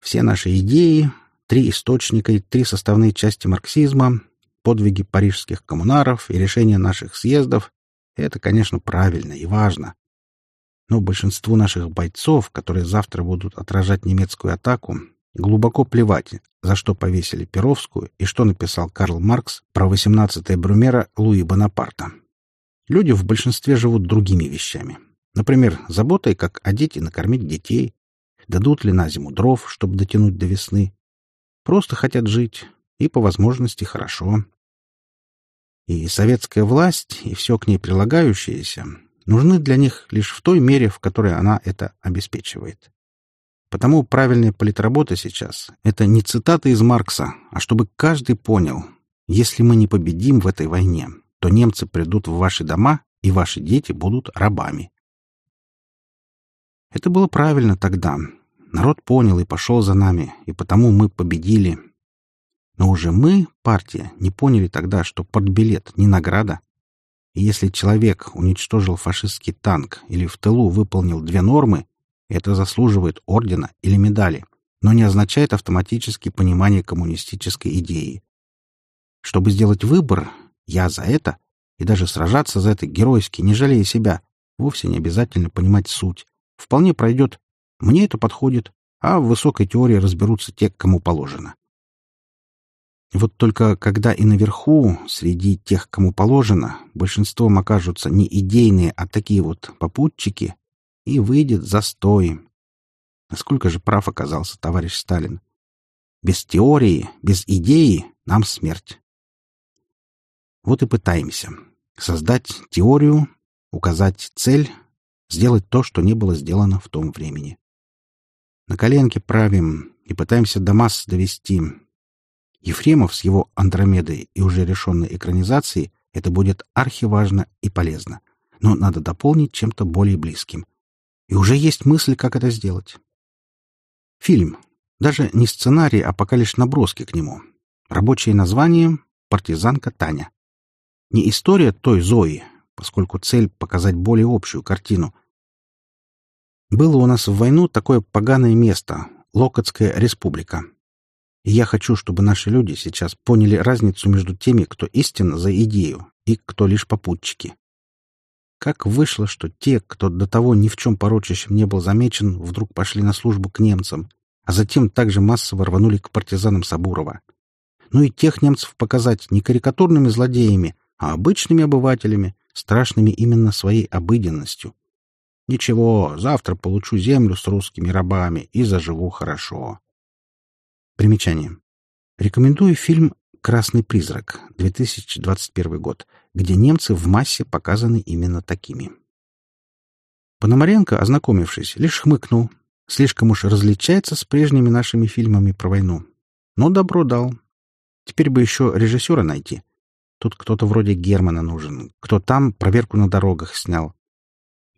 Все наши идеи, три источника и три составные части марксизма подвиги парижских коммунаров и решения наших съездов — это, конечно, правильно и важно. Но большинству наших бойцов, которые завтра будут отражать немецкую атаку, глубоко плевать, за что повесили Перовскую и что написал Карл Маркс про 18-е Брюмера Луи Бонапарта. Люди в большинстве живут другими вещами. Например, заботой, как одеть и накормить детей, дадут ли на зиму дров, чтобы дотянуть до весны. Просто хотят жить, и по возможности хорошо. И советская власть, и все к ней прилагающееся нужны для них лишь в той мере, в которой она это обеспечивает. Потому правильная политработа сейчас — это не цитата из Маркса, а чтобы каждый понял, если мы не победим в этой войне, то немцы придут в ваши дома, и ваши дети будут рабами. Это было правильно тогда. Народ понял и пошел за нами, и потому мы победили, но уже мы, партия, не поняли тогда, что портбилет не награда. И если человек уничтожил фашистский танк или в тылу выполнил две нормы, это заслуживает ордена или медали, но не означает автоматически понимание коммунистической идеи. Чтобы сделать выбор, я за это, и даже сражаться за это геройски, не жалея себя, вовсе не обязательно понимать суть. Вполне пройдет «мне это подходит», а в высокой теории разберутся те, кому положено. Вот только когда и наверху, среди тех, кому положено, большинством окажутся не идейные, а такие вот попутчики, и выйдет застой. Насколько же прав оказался товарищ Сталин. Без теории, без идеи нам смерть. Вот и пытаемся. Создать теорию, указать цель, сделать то, что не было сделано в том времени. На коленке правим и пытаемся до масс довести, Ефремов с его «Андромедой» и уже решенной экранизацией это будет архиважно и полезно. Но надо дополнить чем-то более близким. И уже есть мысль, как это сделать. Фильм. Даже не сценарий, а пока лишь наброски к нему. Рабочее название «Партизанка Таня». Не история той Зои, поскольку цель — показать более общую картину. Было у нас в войну такое поганое место — Локотская республика. И я хочу, чтобы наши люди сейчас поняли разницу между теми, кто истинно за идею, и кто лишь попутчики. Как вышло, что те, кто до того ни в чем порочащим не был замечен, вдруг пошли на службу к немцам, а затем также массово рванули к партизанам Сабурова. Ну и тех немцев показать не карикатурными злодеями, а обычными обывателями, страшными именно своей обыденностью. Ничего, завтра получу землю с русскими рабами и заживу хорошо. Примечание. Рекомендую фильм «Красный призрак» 2021 год, где немцы в массе показаны именно такими. Пономаренко, ознакомившись, лишь хмыкнул. Слишком уж различается с прежними нашими фильмами про войну. Но добро дал. Теперь бы еще режиссера найти. Тут кто-то вроде Германа нужен. Кто там проверку на дорогах снял.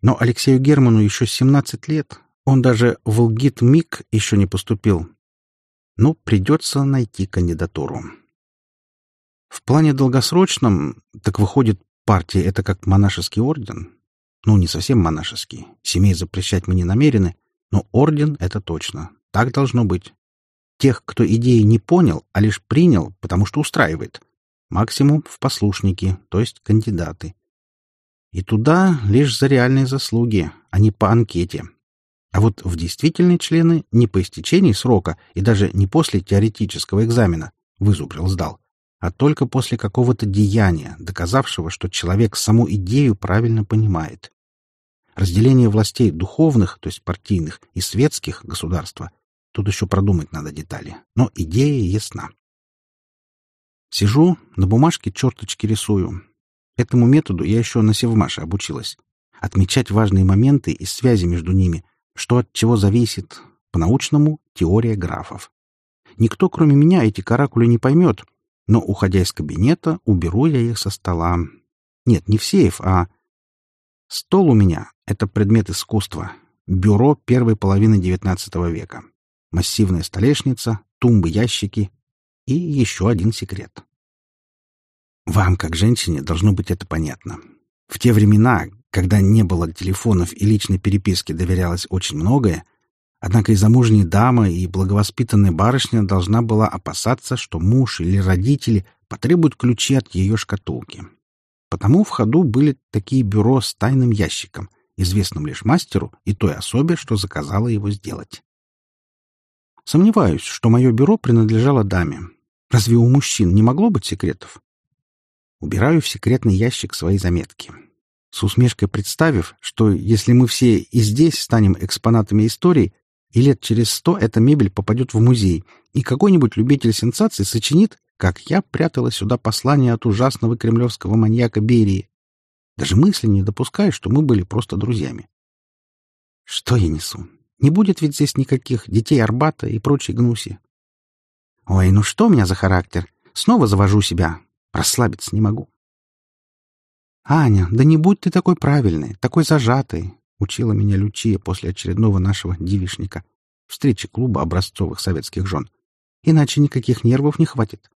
Но Алексею Герману еще 17 лет. Он даже в ЛГИТ МИГ еще не поступил. Ну, придется найти кандидатуру. В плане долгосрочном, так выходит, партия — это как монашеский орден? Ну, не совсем монашеский. Семей запрещать мы не намерены, но орден — это точно. Так должно быть. Тех, кто идеи не понял, а лишь принял, потому что устраивает. Максимум в послушники, то есть кандидаты. И туда лишь за реальные заслуги, а не по анкете. А вот в действительные члены не по истечении срока и даже не после теоретического экзамена вызубрил сдал, а только после какого-то деяния, доказавшего, что человек саму идею правильно понимает. Разделение властей духовных, то есть партийных, и светских государства тут еще продумать надо детали, но идея ясна. Сижу, на бумажке черточки рисую. Этому методу я еще на Севмаше обучилась. Отмечать важные моменты и связи между ними — что от чего зависит, по-научному — теория графов. Никто, кроме меня, эти каракули не поймет, но, уходя из кабинета, уберу я их со стола. Нет, не в сейф, а... Стол у меня — это предмет искусства, бюро первой половины XIX века, массивная столешница, тумбы-ящики и еще один секрет. Вам, как женщине, должно быть это понятно. В те времена, когда не было телефонов и личной переписки доверялось очень многое, однако и замужняя дама, и благовоспитанная барышня должна была опасаться, что муж или родители потребуют ключи от ее шкатулки. Потому в ходу были такие бюро с тайным ящиком, известным лишь мастеру и той особе, что заказала его сделать. Сомневаюсь, что мое бюро принадлежало даме. Разве у мужчин не могло быть секретов? Убираю в секретный ящик свои заметки с усмешкой представив, что если мы все и здесь станем экспонатами истории, и лет через сто эта мебель попадет в музей, и какой-нибудь любитель сенсаций сочинит, как я прятала сюда послание от ужасного кремлевского маньяка Берии. Даже мысли не допускаю, что мы были просто друзьями. Что я несу? Не будет ведь здесь никаких детей Арбата и прочей гнуси. Ой, ну что у меня за характер? Снова завожу себя. Расслабиться не могу. «Аня, да не будь ты такой правильной, такой зажатой», — учила меня Лючия после очередного нашего девишника, встречи клуба образцовых советских жен. «Иначе никаких нервов не хватит.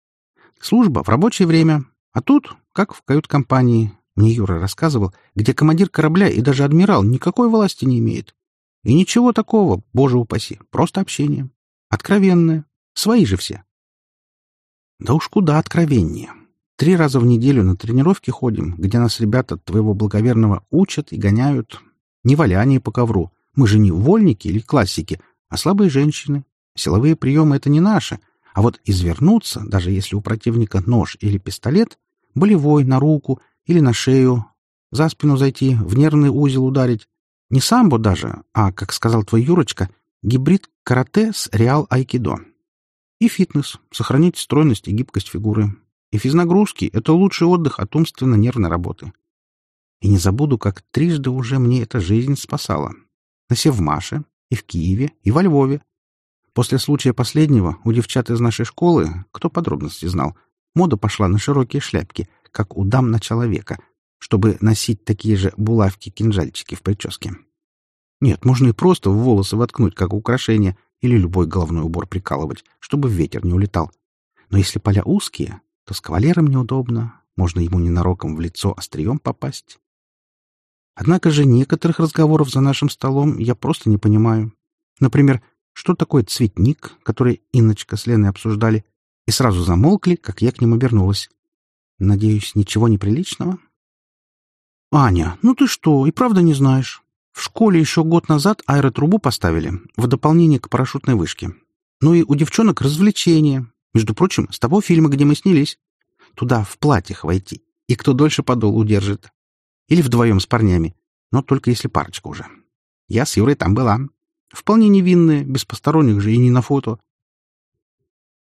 Служба в рабочее время, а тут, как в кают-компании, мне Юра рассказывал, где командир корабля и даже адмирал никакой власти не имеет. И ничего такого, боже упаси, просто общение. Откровенное. Свои же все. Да уж куда откровеннее. Три раза в неделю на тренировки ходим, где нас ребята твоего благоверного учат и гоняют. Не валяние по ковру. Мы же не вольники или классики, а слабые женщины. Силовые приемы — это не наши. А вот извернуться, даже если у противника нож или пистолет, болевой на руку или на шею, за спину зайти, в нервный узел ударить. Не самбо даже, а, как сказал твой Юрочка, гибрид карате с реал-айкидо. И фитнес, сохранить стройность и гибкость фигуры. И физнагрузки — это лучший отдых от умственно-нервной работы. И не забуду, как трижды уже мне эта жизнь спасала. На Севмаше, и в Киеве, и во Львове. После случая последнего у девчат из нашей школы, кто подробности знал, мода пошла на широкие шляпки, как у дам начала века, чтобы носить такие же булавки-кинжальчики в прическе. Нет, можно и просто в волосы воткнуть, как украшение — или любой головной убор прикалывать, чтобы ветер не улетал. Но если поля узкие, то с кавалером неудобно, можно ему ненароком в лицо острием попасть. Однако же некоторых разговоров за нашим столом я просто не понимаю. Например, что такое цветник, который Инночка с Леной обсуждали, и сразу замолкли, как я к ним обернулась. Надеюсь, ничего неприличного? «Аня, ну ты что, и правда не знаешь?» В школе еще год назад аэротрубу поставили, в дополнение к парашютной вышке. Ну и у девчонок развлечения. Между прочим, с того фильма, где мы снялись. Туда в платьях войти. И кто дольше подол удержит. Или вдвоем с парнями. Но только если парочка уже. Я с Юрой там была. Вполне невинная, без посторонних же и не на фото.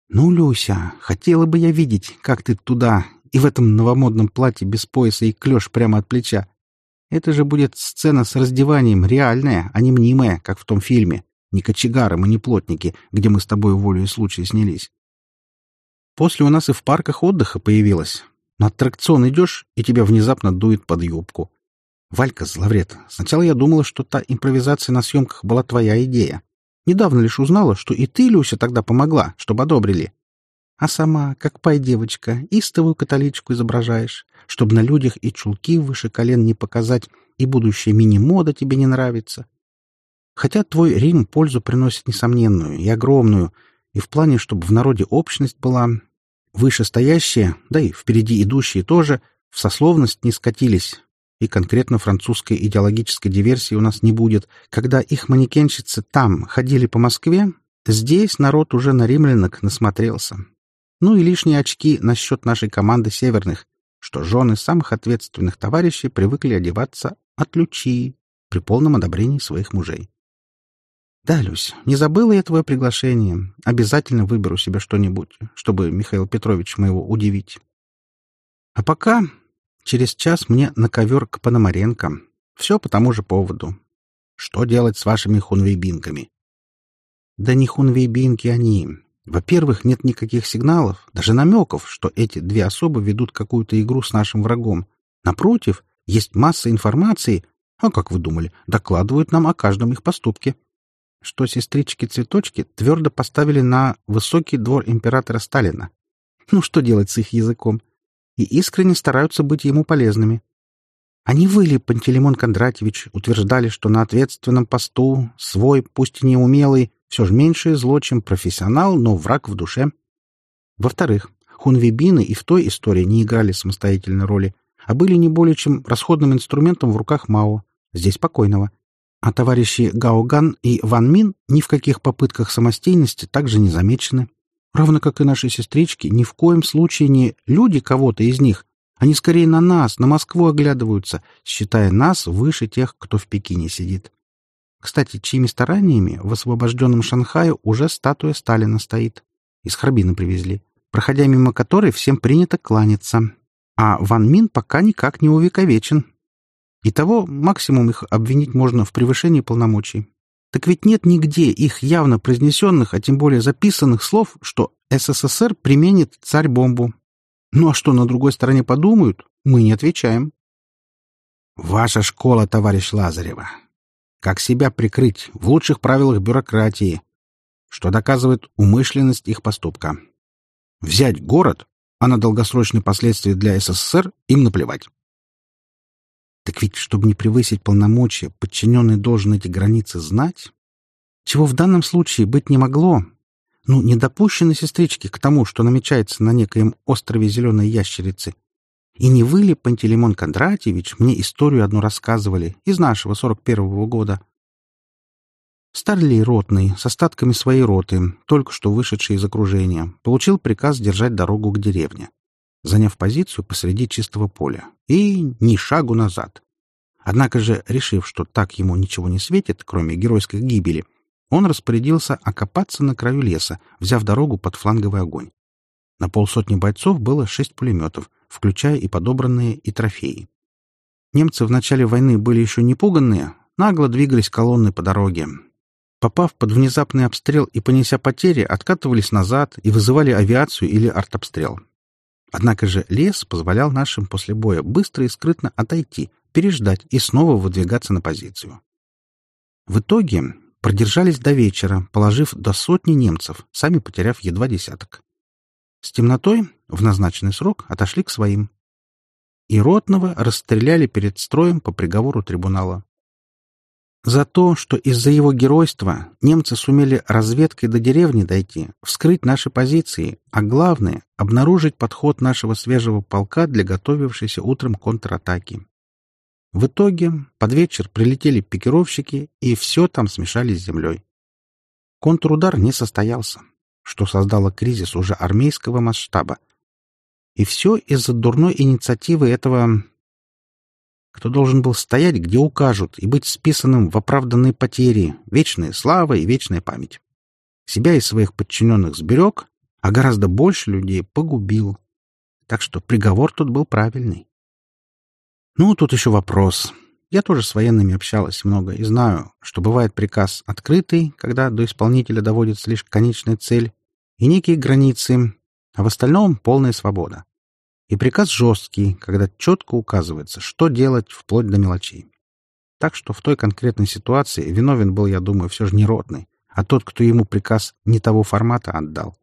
Ну, Люся, хотела бы я видеть, как ты туда и в этом новомодном платье без пояса и клеш прямо от плеча. Это же будет сцена с раздеванием, реальная, а не мнимая, как в том фильме. Не кочегары мы, не плотники, где мы с тобой волю и случая снялись. После у нас и в парках отдыха появилась. На аттракцион идешь, и тебя внезапно дует под юбку. Валька, зловред, сначала я думала, что та импровизация на съемках была твоя идея. Недавно лишь узнала, что и ты, Люся, тогда помогла, чтобы одобрили. А сама, как пай-девочка, истовую католичку изображаешь, чтобы на людях и чулки выше колен не показать, и будущая мини-мода тебе не нравится. Хотя твой Рим пользу приносит несомненную и огромную, и в плане, чтобы в народе общность была, вышестоящие, да и впереди идущие тоже, в сословность не скатились, и конкретно французской идеологической диверсии у нас не будет, когда их манекенщицы там ходили по Москве, здесь народ уже на римлянок насмотрелся. Ну и лишние очки насчет нашей команды северных, что жены самых ответственных товарищей привыкли одеваться от лючи при полном одобрении своих мужей. Да, Люсь, не забыла я твое приглашение. Обязательно выберу себе что-нибудь, чтобы Михаил Петрович моего удивить. А пока через час мне на ковер к Пономаренко. Все по тому же поводу. Что делать с вашими хунвейбинками? Да не хунвейбинки они, во-первых, нет никаких сигналов, даже намеков, что эти две особы ведут какую-то игру с нашим врагом. Напротив, есть масса информации, а, как вы думали, докладывают нам о каждом их поступке. Что сестрички-цветочки твердо поставили на высокий двор императора Сталина. Ну, что делать с их языком? И искренне стараются быть ему полезными. Они выли, Пантелеймон Кондратьевич, утверждали, что на ответственном посту свой, пусть и неумелый, все же меньшее зло, чем профессионал, но враг в душе. Во-вторых, хунвейбины и в той истории не играли самостоятельной роли, а были не более чем расходным инструментом в руках Мао, здесь покойного. А товарищи Гаоган и Ван Мин ни в каких попытках самостейности также не замечены. Равно как и наши сестрички, ни в коем случае не люди кого-то из них. Они скорее на нас, на Москву оглядываются, считая нас выше тех, кто в Пекине сидит. Кстати, чьими стараниями в освобожденном Шанхае уже статуя Сталина стоит. Из Харбина привезли, проходя мимо которой всем принято кланяться. А Ван Мин пока никак не увековечен. Итого максимум их обвинить можно в превышении полномочий. Так ведь нет нигде их явно произнесенных, а тем более записанных слов, что СССР применит царь-бомбу. Ну а что на другой стороне подумают, мы не отвечаем. «Ваша школа, товарищ Лазарева, как себя прикрыть в лучших правилах бюрократии, что доказывает умышленность их поступка. Взять город, а на долгосрочные последствия для СССР им наплевать. Так ведь, чтобы не превысить полномочия, подчиненный должен эти границы знать, чего в данном случае быть не могло. Ну, не допущены сестрички к тому, что намечается на некоем острове зеленой ящерицы. И не вы ли, Пантелеймон Кондратьевич, мне историю одну рассказывали из нашего сорок первого года? Старлей ротный, с остатками своей роты, только что вышедший из окружения, получил приказ держать дорогу к деревне заняв позицию посреди чистого поля. И ни шагу назад. Однако же, решив, что так ему ничего не светит, кроме геройской гибели, он распорядился окопаться на краю леса, взяв дорогу под фланговый огонь. На полсотни бойцов было шесть пулеметов, включая и подобранные, и трофеи. Немцы в начале войны были еще не пуганные, нагло двигались колонны по дороге. Попав под внезапный обстрел и понеся потери, откатывались назад и вызывали авиацию или артобстрел. Однако же лес позволял нашим после боя быстро и скрытно отойти, переждать и снова выдвигаться на позицию. В итоге продержались до вечера, положив до сотни немцев, сами потеряв едва десяток. С темнотой в назначенный срок отошли к своим. И Ротного расстреляли перед строем по приговору трибунала. За то, что из-за его геройства немцы сумели разведкой до деревни дойти, вскрыть наши позиции, а главное — обнаружить подход нашего свежего полка для готовившейся утром контратаки. В итоге под вечер прилетели пикировщики, и все там смешали с землей. Контрудар не состоялся, что создало кризис уже армейского масштаба. И все из-за дурной инициативы этого кто должен был стоять, где укажут, и быть списанным в оправданные потери, вечная слава и вечная память. Себя и своих подчиненных сберег, а гораздо больше людей погубил. Так что приговор тут был правильный. Ну, тут еще вопрос. Я тоже с военными общалась много и знаю, что бывает приказ открытый, когда до исполнителя доводится лишь конечная цель, и некие границы, а в остальном полная свобода и приказ жесткий, когда четко указывается, что делать вплоть до мелочей. Так что в той конкретной ситуации виновен был, я думаю, все же не ротный, а тот, кто ему приказ не того формата отдал.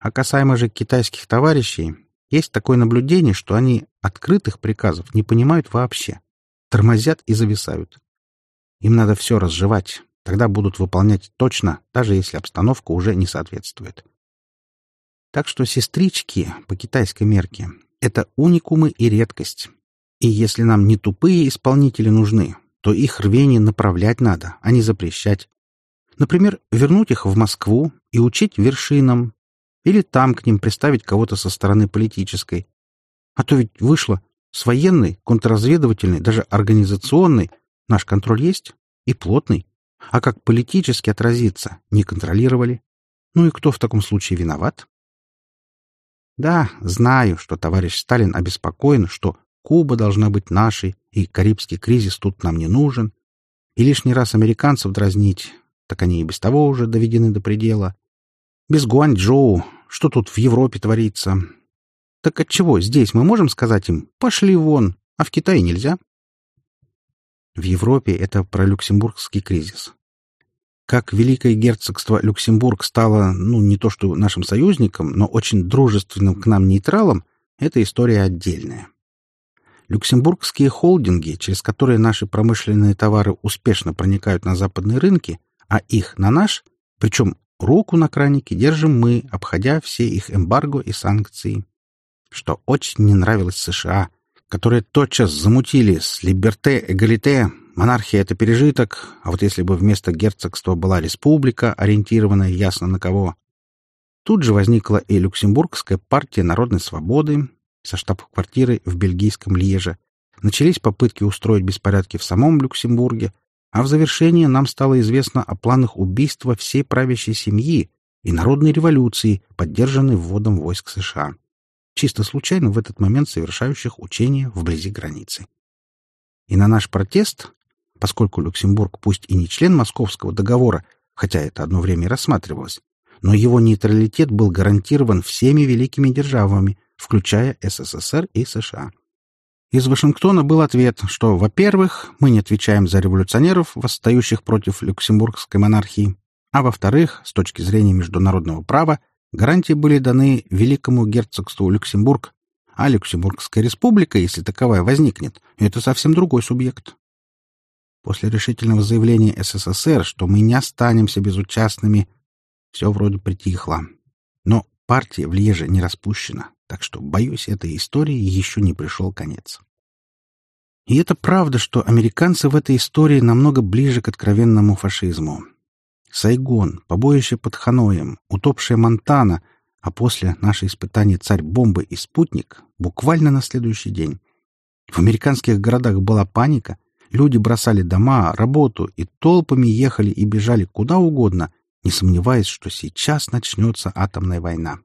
А касаемо же китайских товарищей, есть такое наблюдение, что они открытых приказов не понимают вообще, тормозят и зависают. Им надо все разжевать, тогда будут выполнять точно, даже если обстановка уже не соответствует. Так что сестрички по китайской мерке — это уникумы и редкость. И если нам не тупые исполнители нужны, то их рвение направлять надо, а не запрещать. Например, вернуть их в Москву и учить вершинам, или там к ним приставить кого-то со стороны политической. А то ведь вышло с военной, контрразведывательной, даже организационной наш контроль есть и плотный. А как политически отразиться, не контролировали. Ну и кто в таком случае виноват? Да, знаю, что товарищ Сталин обеспокоен, что Куба должна быть нашей, и Карибский кризис тут нам не нужен. И лишний раз американцев дразнить, так они и без того уже доведены до предела. Без Гуанчжоу, что тут в Европе творится? Так отчего здесь мы можем сказать им «пошли вон», а в Китае нельзя? В Европе это про люксембургский кризис. Как Великое герцогство Люксембург стало, ну, не то что нашим союзником, но очень дружественным к нам нейтралом, это история отдельная. Люксембургские холдинги, через которые наши промышленные товары успешно проникают на западные рынки, а их на наш, причем руку на кранике держим мы, обходя все их эмбарго и санкции. Что очень не нравилось США, которые тотчас замутили с либерте-эгалите Монархия — это пережиток, а вот если бы вместо герцогства была республика, ориентированная ясно на кого. Тут же возникла и Люксембургская партия народной свободы со штаб-квартирой в бельгийском Льеже. Начались попытки устроить беспорядки в самом Люксембурге, а в завершении нам стало известно о планах убийства всей правящей семьи и народной революции, поддержанной вводом войск США, чисто случайно в этот момент совершающих учения вблизи границы. И на наш протест поскольку Люксембург пусть и не член Московского договора, хотя это одно время и рассматривалось, но его нейтралитет был гарантирован всеми великими державами, включая СССР и США. Из Вашингтона был ответ, что, во-первых, мы не отвечаем за революционеров, восстающих против люксембургской монархии, а во-вторых, с точки зрения международного права, гарантии были даны Великому герцогству Люксембург, А Люксембургская республика, если таковая возникнет, это совсем другой субъект. После решительного заявления СССР, что мы не останемся безучастными, все вроде притихло. Но партия в Льеже не распущена, так что, боюсь, этой истории еще не пришел конец. И это правда, что американцы в этой истории намного ближе к откровенному фашизму. Сайгон, побоище под Ханоем, утопшая Монтана, а после наше испытание «Царь-бомбы» и «Спутник» буквально на следующий день. В американских городах была паника, люди бросали дома, работу и толпами ехали и бежали куда угодно, не сомневаясь, что сейчас начнется атомная война.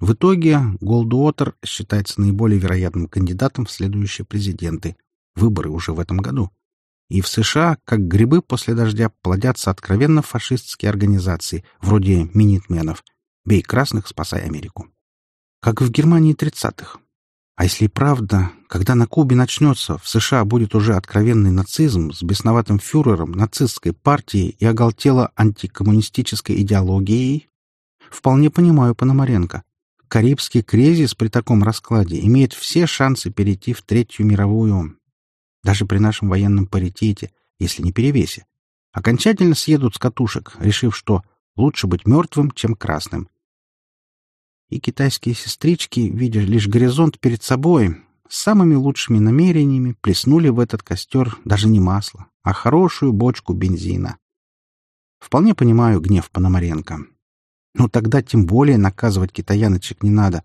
В итоге Голдуотер считается наиболее вероятным кандидатом в следующие президенты. Выборы уже в этом году. И в США, как грибы после дождя, плодятся откровенно фашистские организации, вроде «Минитменов», «Бей красных, спасай Америку». Как в Германии 30-х. А если и правда, когда на Кубе начнется, в США будет уже откровенный нацизм с бесноватым фюрером, нацистской партией и оголтело антикоммунистической идеологией? Вполне понимаю Пономаренко. Карибский кризис при таком раскладе имеет все шансы перейти в Третью мировую. Даже при нашем военном паритете, если не перевесе. Окончательно съедут с катушек, решив, что лучше быть мертвым, чем красным. И китайские сестрички, видя лишь горизонт перед собой, с самыми лучшими намерениями плеснули в этот костер даже не масло, а хорошую бочку бензина. Вполне понимаю гнев Пономаренко. Ну тогда тем более наказывать китаяночек не надо.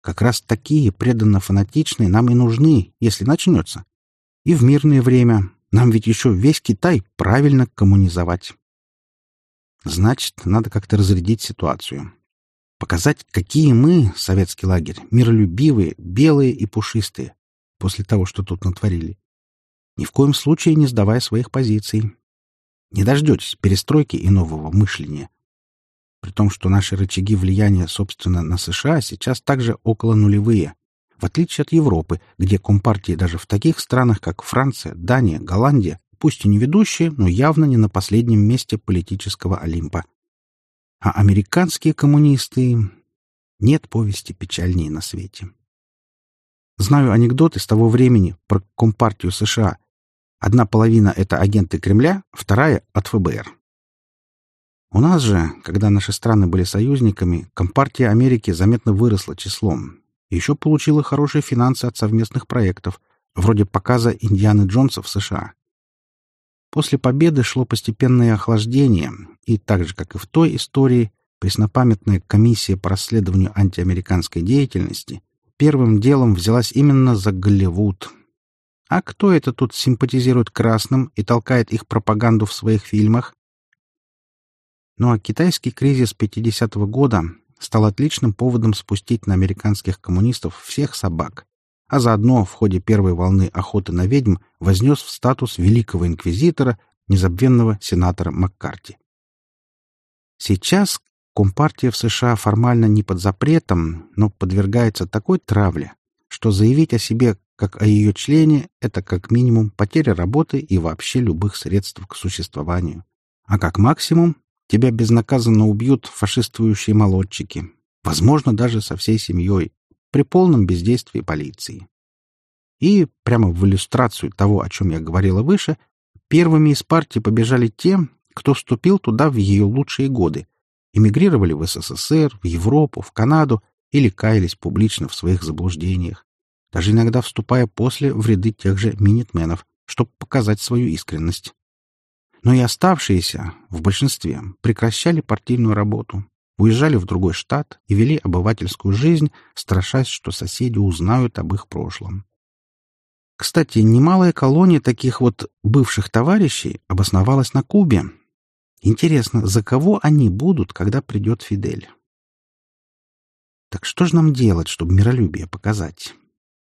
Как раз такие преданно-фанатичные нам и нужны, если начнется. И в мирное время нам ведь еще весь Китай правильно коммунизовать. Значит, надо как-то разрядить ситуацию. Показать, какие мы, советский лагерь, миролюбивые, белые и пушистые, после того, что тут натворили. Ни в коем случае не сдавая своих позиций. Не дождетесь перестройки и нового мышления при том, что наши рычаги влияния, собственно, на США сейчас также около нулевые, в отличие от Европы, где компартии даже в таких странах, как Франция, Дания, Голландия, пусть и не ведущие, но явно не на последнем месте политического Олимпа. А американские коммунисты... Нет повести печальнее на свете. Знаю анекдоты с того времени про Компартию США. Одна половина — это агенты Кремля, вторая — от ФБР. У нас же, когда наши страны были союзниками, Компартия Америки заметно выросла числом. Еще получила хорошие финансы от совместных проектов, вроде показа «Индианы Джонса» в США. После победы шло постепенное охлаждение, и так же, как и в той истории, преснопамятная комиссия по расследованию антиамериканской деятельности первым делом взялась именно за Голливуд. А кто это тут симпатизирует красным и толкает их пропаганду в своих фильмах? Ну а китайский кризис 50-го года стал отличным поводом спустить на американских коммунистов всех собак, а заодно в ходе первой волны охоты на ведьм вознес в статус великого инквизитора незабвенного сенатора Маккарти. Сейчас Компартия в США формально не под запретом, но подвергается такой травле, что заявить о себе как о ее члене — это как минимум потеря работы и вообще любых средств к существованию, а как максимум Тебя безнаказанно убьют фашистующие молодчики, возможно, даже со всей семьей, при полном бездействии полиции. И прямо в иллюстрацию того, о чем я говорила выше, первыми из партии побежали те, кто вступил туда в ее лучшие годы, эмигрировали в СССР, в Европу, в Канаду или каялись публично в своих заблуждениях, даже иногда вступая после в ряды тех же минитменов, чтобы показать свою искренность но и оставшиеся, в большинстве, прекращали партийную работу, уезжали в другой штат и вели обывательскую жизнь, страшась, что соседи узнают об их прошлом. Кстати, немалая колония таких вот бывших товарищей обосновалась на Кубе. Интересно, за кого они будут, когда придет Фидель? Так что же нам делать, чтобы миролюбие показать?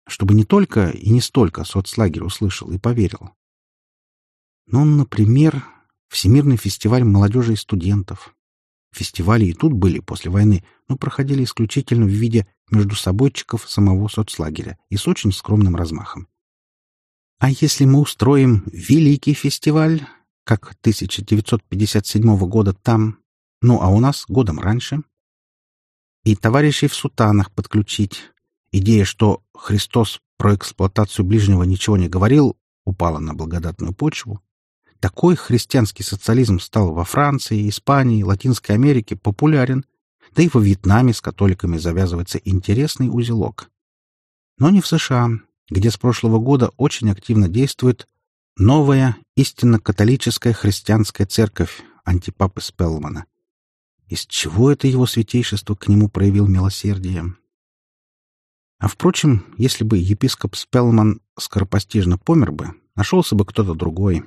Чтобы не только и не столько соцлагерь услышал и поверил, ну, например, Всемирный фестиваль молодежи и студентов. Фестивали и тут были после войны, но проходили исключительно в виде междусобойчиков самого соцлагеря и с очень скромным размахом. А если мы устроим великий фестиваль, как 1957 года там, ну а у нас годом раньше, и товарищей в сутанах подключить, Идея, что Христос про эксплуатацию ближнего ничего не говорил, упала на благодатную почву. Такой христианский социализм стал во Франции, Испании, Латинской Америке популярен, да и во Вьетнаме с католиками завязывается интересный узелок. Но не в США, где с прошлого года очень активно действует новая истинно католическая христианская церковь антипапы Спелмана. Из чего это его святейшество к нему проявил милосердие? А впрочем, если бы епископ Спелман скоропостижно помер бы, нашелся бы кто-то другой.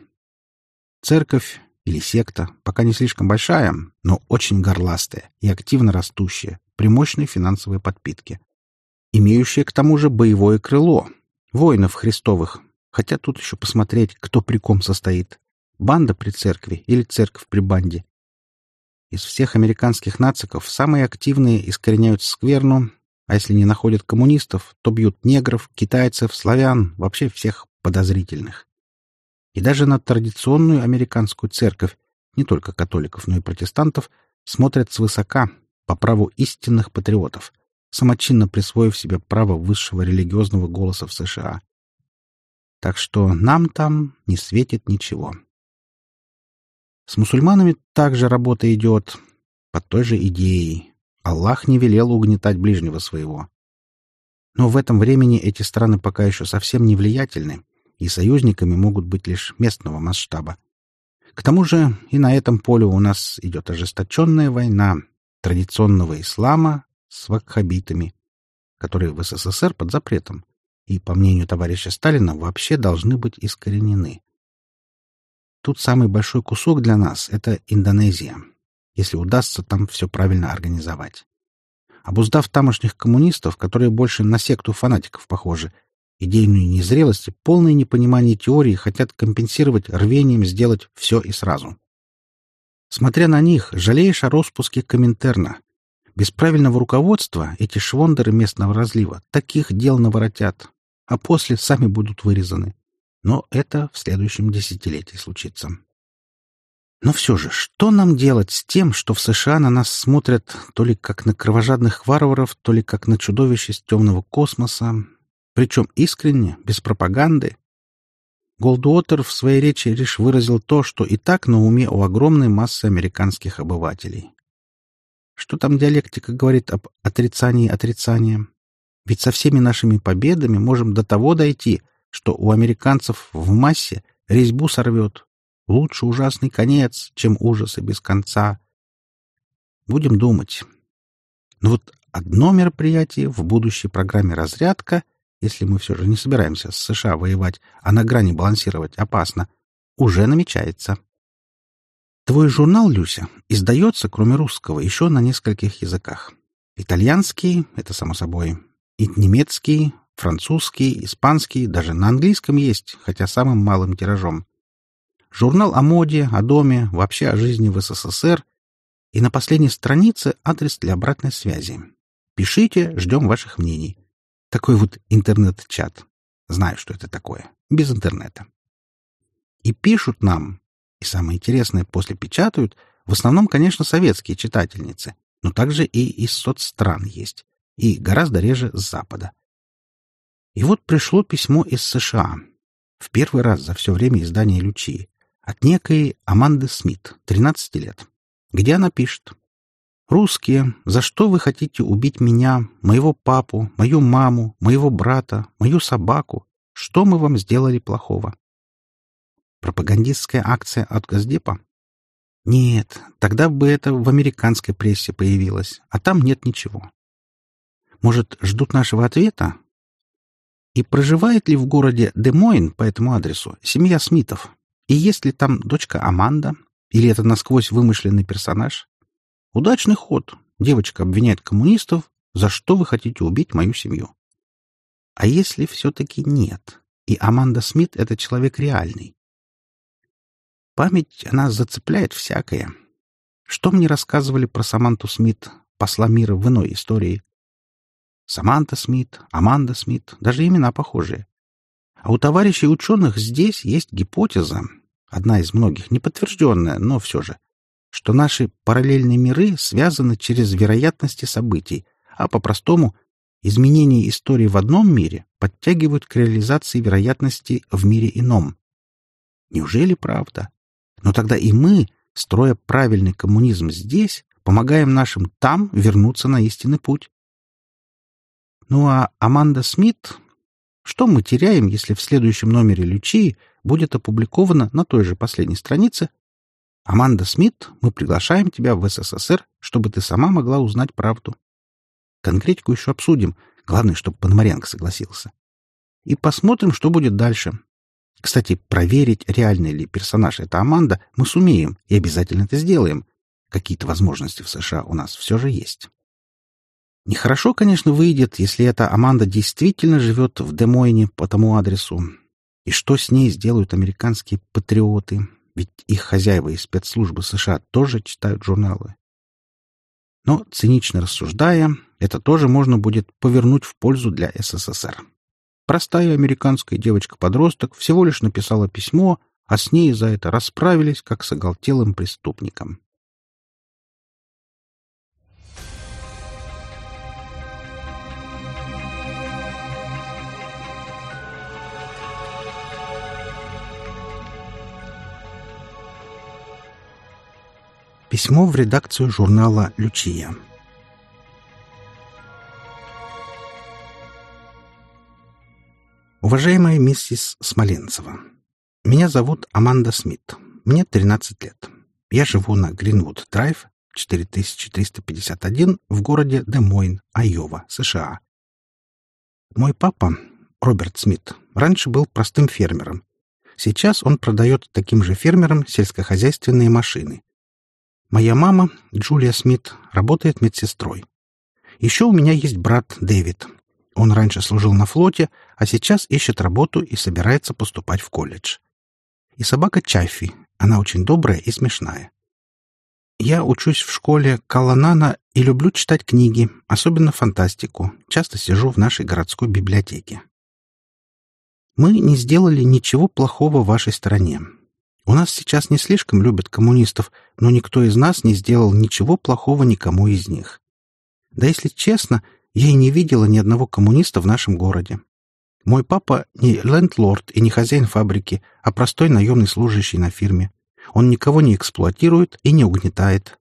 Церковь или секта, пока не слишком большая, но очень горластая и активно растущая, при мощной финансовой подпитке. Имеющая к тому же боевое крыло, воинов христовых, хотя тут еще посмотреть, кто при ком состоит. Банда при церкви или церковь при банде. Из всех американских нациков самые активные искореняют скверну, а если не находят коммунистов, то бьют негров, китайцев, славян, вообще всех подозрительных. И даже на традиционную американскую церковь, не только католиков, но и протестантов, смотрят свысока, по праву истинных патриотов, самочинно присвоив себе право высшего религиозного голоса в США. Так что нам там не светит ничего. С мусульманами также работа идет под той же идеей, Аллах не велел угнетать ближнего своего. Но в этом времени эти страны пока еще совсем не влиятельны, и союзниками могут быть лишь местного масштаба. К тому же и на этом поле у нас идет ожесточенная война традиционного ислама с вакхабитами, которые в СССР под запретом и, по мнению товарища Сталина, вообще должны быть искоренены. Тут самый большой кусок для нас — это Индонезия если удастся там все правильно организовать. Обуздав тамошних коммунистов, которые больше на секту фанатиков похожи, идейную незрелость и полное непонимание теории хотят компенсировать рвением сделать все и сразу. Смотря на них, жалеешь о распуске Коминтерна. Без правильного руководства эти швондеры местного разлива таких дел наворотят, а после сами будут вырезаны. Но это в следующем десятилетии случится. Но все же, что нам делать с тем, что в США на нас смотрят то ли как на кровожадных варваров, то ли как на чудовище с темного космоса, причем искренне, без пропаганды? Голдуотер в своей речи лишь выразил то, что и так на уме у огромной массы американских обывателей. Что там диалектика говорит об отрицании отрицания? Ведь со всеми нашими победами можем до того дойти, что у американцев в массе резьбу сорвет, Лучше ужасный конец, чем ужасы без конца. Будем думать. Но вот одно мероприятие в будущей программе «Разрядка», если мы все же не собираемся с США воевать, а на грани балансировать опасно, уже намечается. Твой журнал, Люся, издается, кроме русского, еще на нескольких языках. Итальянский — это само собой, и немецкий, французский, испанский, даже на английском есть, хотя самым малым тиражом журнал о моде, о доме, вообще о жизни в СССР, и на последней странице адрес для обратной связи. Пишите, ждем ваших мнений. Такой вот интернет-чат. Знаю, что это такое. Без интернета. И пишут нам, и самое интересное, после печатают, в основном, конечно, советские читательницы, но также и из соцстран есть, и гораздо реже с Запада. И вот пришло письмо из США. В первый раз за все время издания «Лючии» от некой Аманды Смит, 13 лет, где она пишет «Русские, за что вы хотите убить меня, моего папу, мою маму, моего брата, мою собаку? Что мы вам сделали плохого?» Пропагандистская акция от Газдепа? Нет, тогда бы это в американской прессе появилось, а там нет ничего. Может, ждут нашего ответа? И проживает ли в городе Демойн по этому адресу семья Смитов? И есть ли там дочка Аманда? Или это насквозь вымышленный персонаж? Удачный ход. Девочка обвиняет коммунистов, за что вы хотите убить мою семью. А если все-таки нет, и Аманда Смит — это человек реальный? Память, она зацепляет всякое. Что мне рассказывали про Саманту Смит, посла мира в иной истории? Саманта Смит, Аманда Смит, даже имена похожие. А у товарищей ученых здесь есть гипотеза, одна из многих, неподтвержденная, но все же, что наши параллельные миры связаны через вероятности событий, а по-простому изменения истории в одном мире подтягивают к реализации вероятности в мире ином. Неужели правда? Но тогда и мы, строя правильный коммунизм здесь, помогаем нашим там вернуться на истинный путь. Ну а Аманда Смит... Что мы теряем, если в следующем номере Лючии будет опубликовано на той же последней странице «Аманда Смит, мы приглашаем тебя в СССР, чтобы ты сама могла узнать правду». Конкретику еще обсудим. Главное, чтобы Пономаренко согласился. И посмотрим, что будет дальше. Кстати, проверить, реальный ли персонаж эта Аманда, мы сумеем и обязательно это сделаем. Какие-то возможности в США у нас все же есть. Нехорошо, конечно, выйдет, если эта Аманда действительно живет в Демойне по тому адресу. И что с ней сделают американские патриоты? Ведь их хозяева из спецслужбы США тоже читают журналы. Но, цинично рассуждая, это тоже можно будет повернуть в пользу для СССР. Простая американская девочка-подросток всего лишь написала письмо, а с ней за это расправились, как с оголтелым преступником. Письмо в редакцию журнала «Лючия». Уважаемая миссис Смоленцева, меня зовут Аманда Смит. Мне 13 лет. Я живу на Гринвуд-драйв, 4351, в городе Демойн, Айова, США. Мой папа, Роберт Смит, раньше был простым фермером. Сейчас он продает таким же фермерам сельскохозяйственные машины. Моя мама, Джулия Смит, работает медсестрой. Еще у меня есть брат Дэвид. Он раньше служил на флоте, а сейчас ищет работу и собирается поступать в колледж. И собака Чаффи. Она очень добрая и смешная. Я учусь в школе Каланана и люблю читать книги, особенно фантастику. Часто сижу в нашей городской библиотеке. Мы не сделали ничего плохого в вашей стране. У нас сейчас не слишком любят коммунистов, но никто из нас не сделал ничего плохого никому из них. Да если честно, я и не видела ни одного коммуниста в нашем городе. Мой папа не лендлорд и не хозяин фабрики, а простой наемный служащий на фирме. Он никого не эксплуатирует и не угнетает.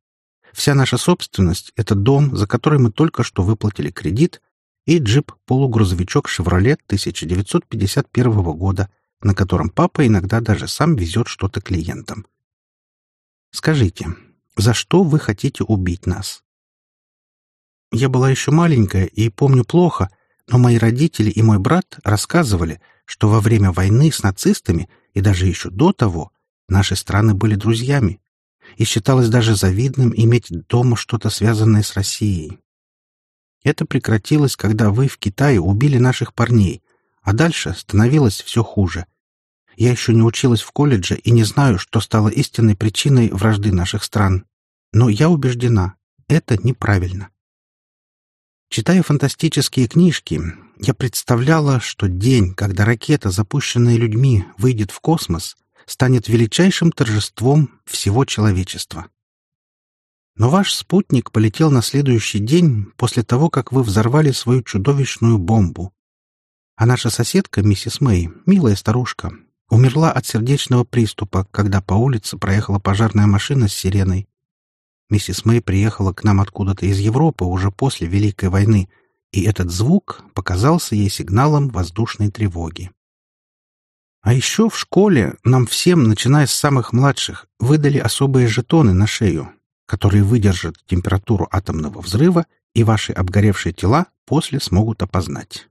Вся наша собственность — это дом, за который мы только что выплатили кредит, и джип-полугрузовичок «Шевроле» 1951 года — на котором папа иногда даже сам везет что-то клиентам. Скажите, за что вы хотите убить нас? Я была еще маленькая и помню плохо, но мои родители и мой брат рассказывали, что во время войны с нацистами и даже еще до того наши страны были друзьями, и считалось даже завидным иметь дома что-то связанное с Россией. Это прекратилось, когда вы в Китае убили наших парней, а дальше становилось все хуже. Я еще не училась в колледже и не знаю, что стало истинной причиной вражды наших стран. Но я убеждена, это неправильно. Читая фантастические книжки, я представляла, что день, когда ракета, запущенная людьми, выйдет в космос, станет величайшим торжеством всего человечества. Но ваш спутник полетел на следующий день после того, как вы взорвали свою чудовищную бомбу. А наша соседка, миссис Мэй, милая старушка, Умерла от сердечного приступа, когда по улице проехала пожарная машина с сиреной. Миссис Мэй приехала к нам откуда-то из Европы уже после Великой войны, и этот звук показался ей сигналом воздушной тревоги. А еще в школе нам всем, начиная с самых младших, выдали особые жетоны на шею, которые выдержат температуру атомного взрыва и ваши обгоревшие тела после смогут опознать.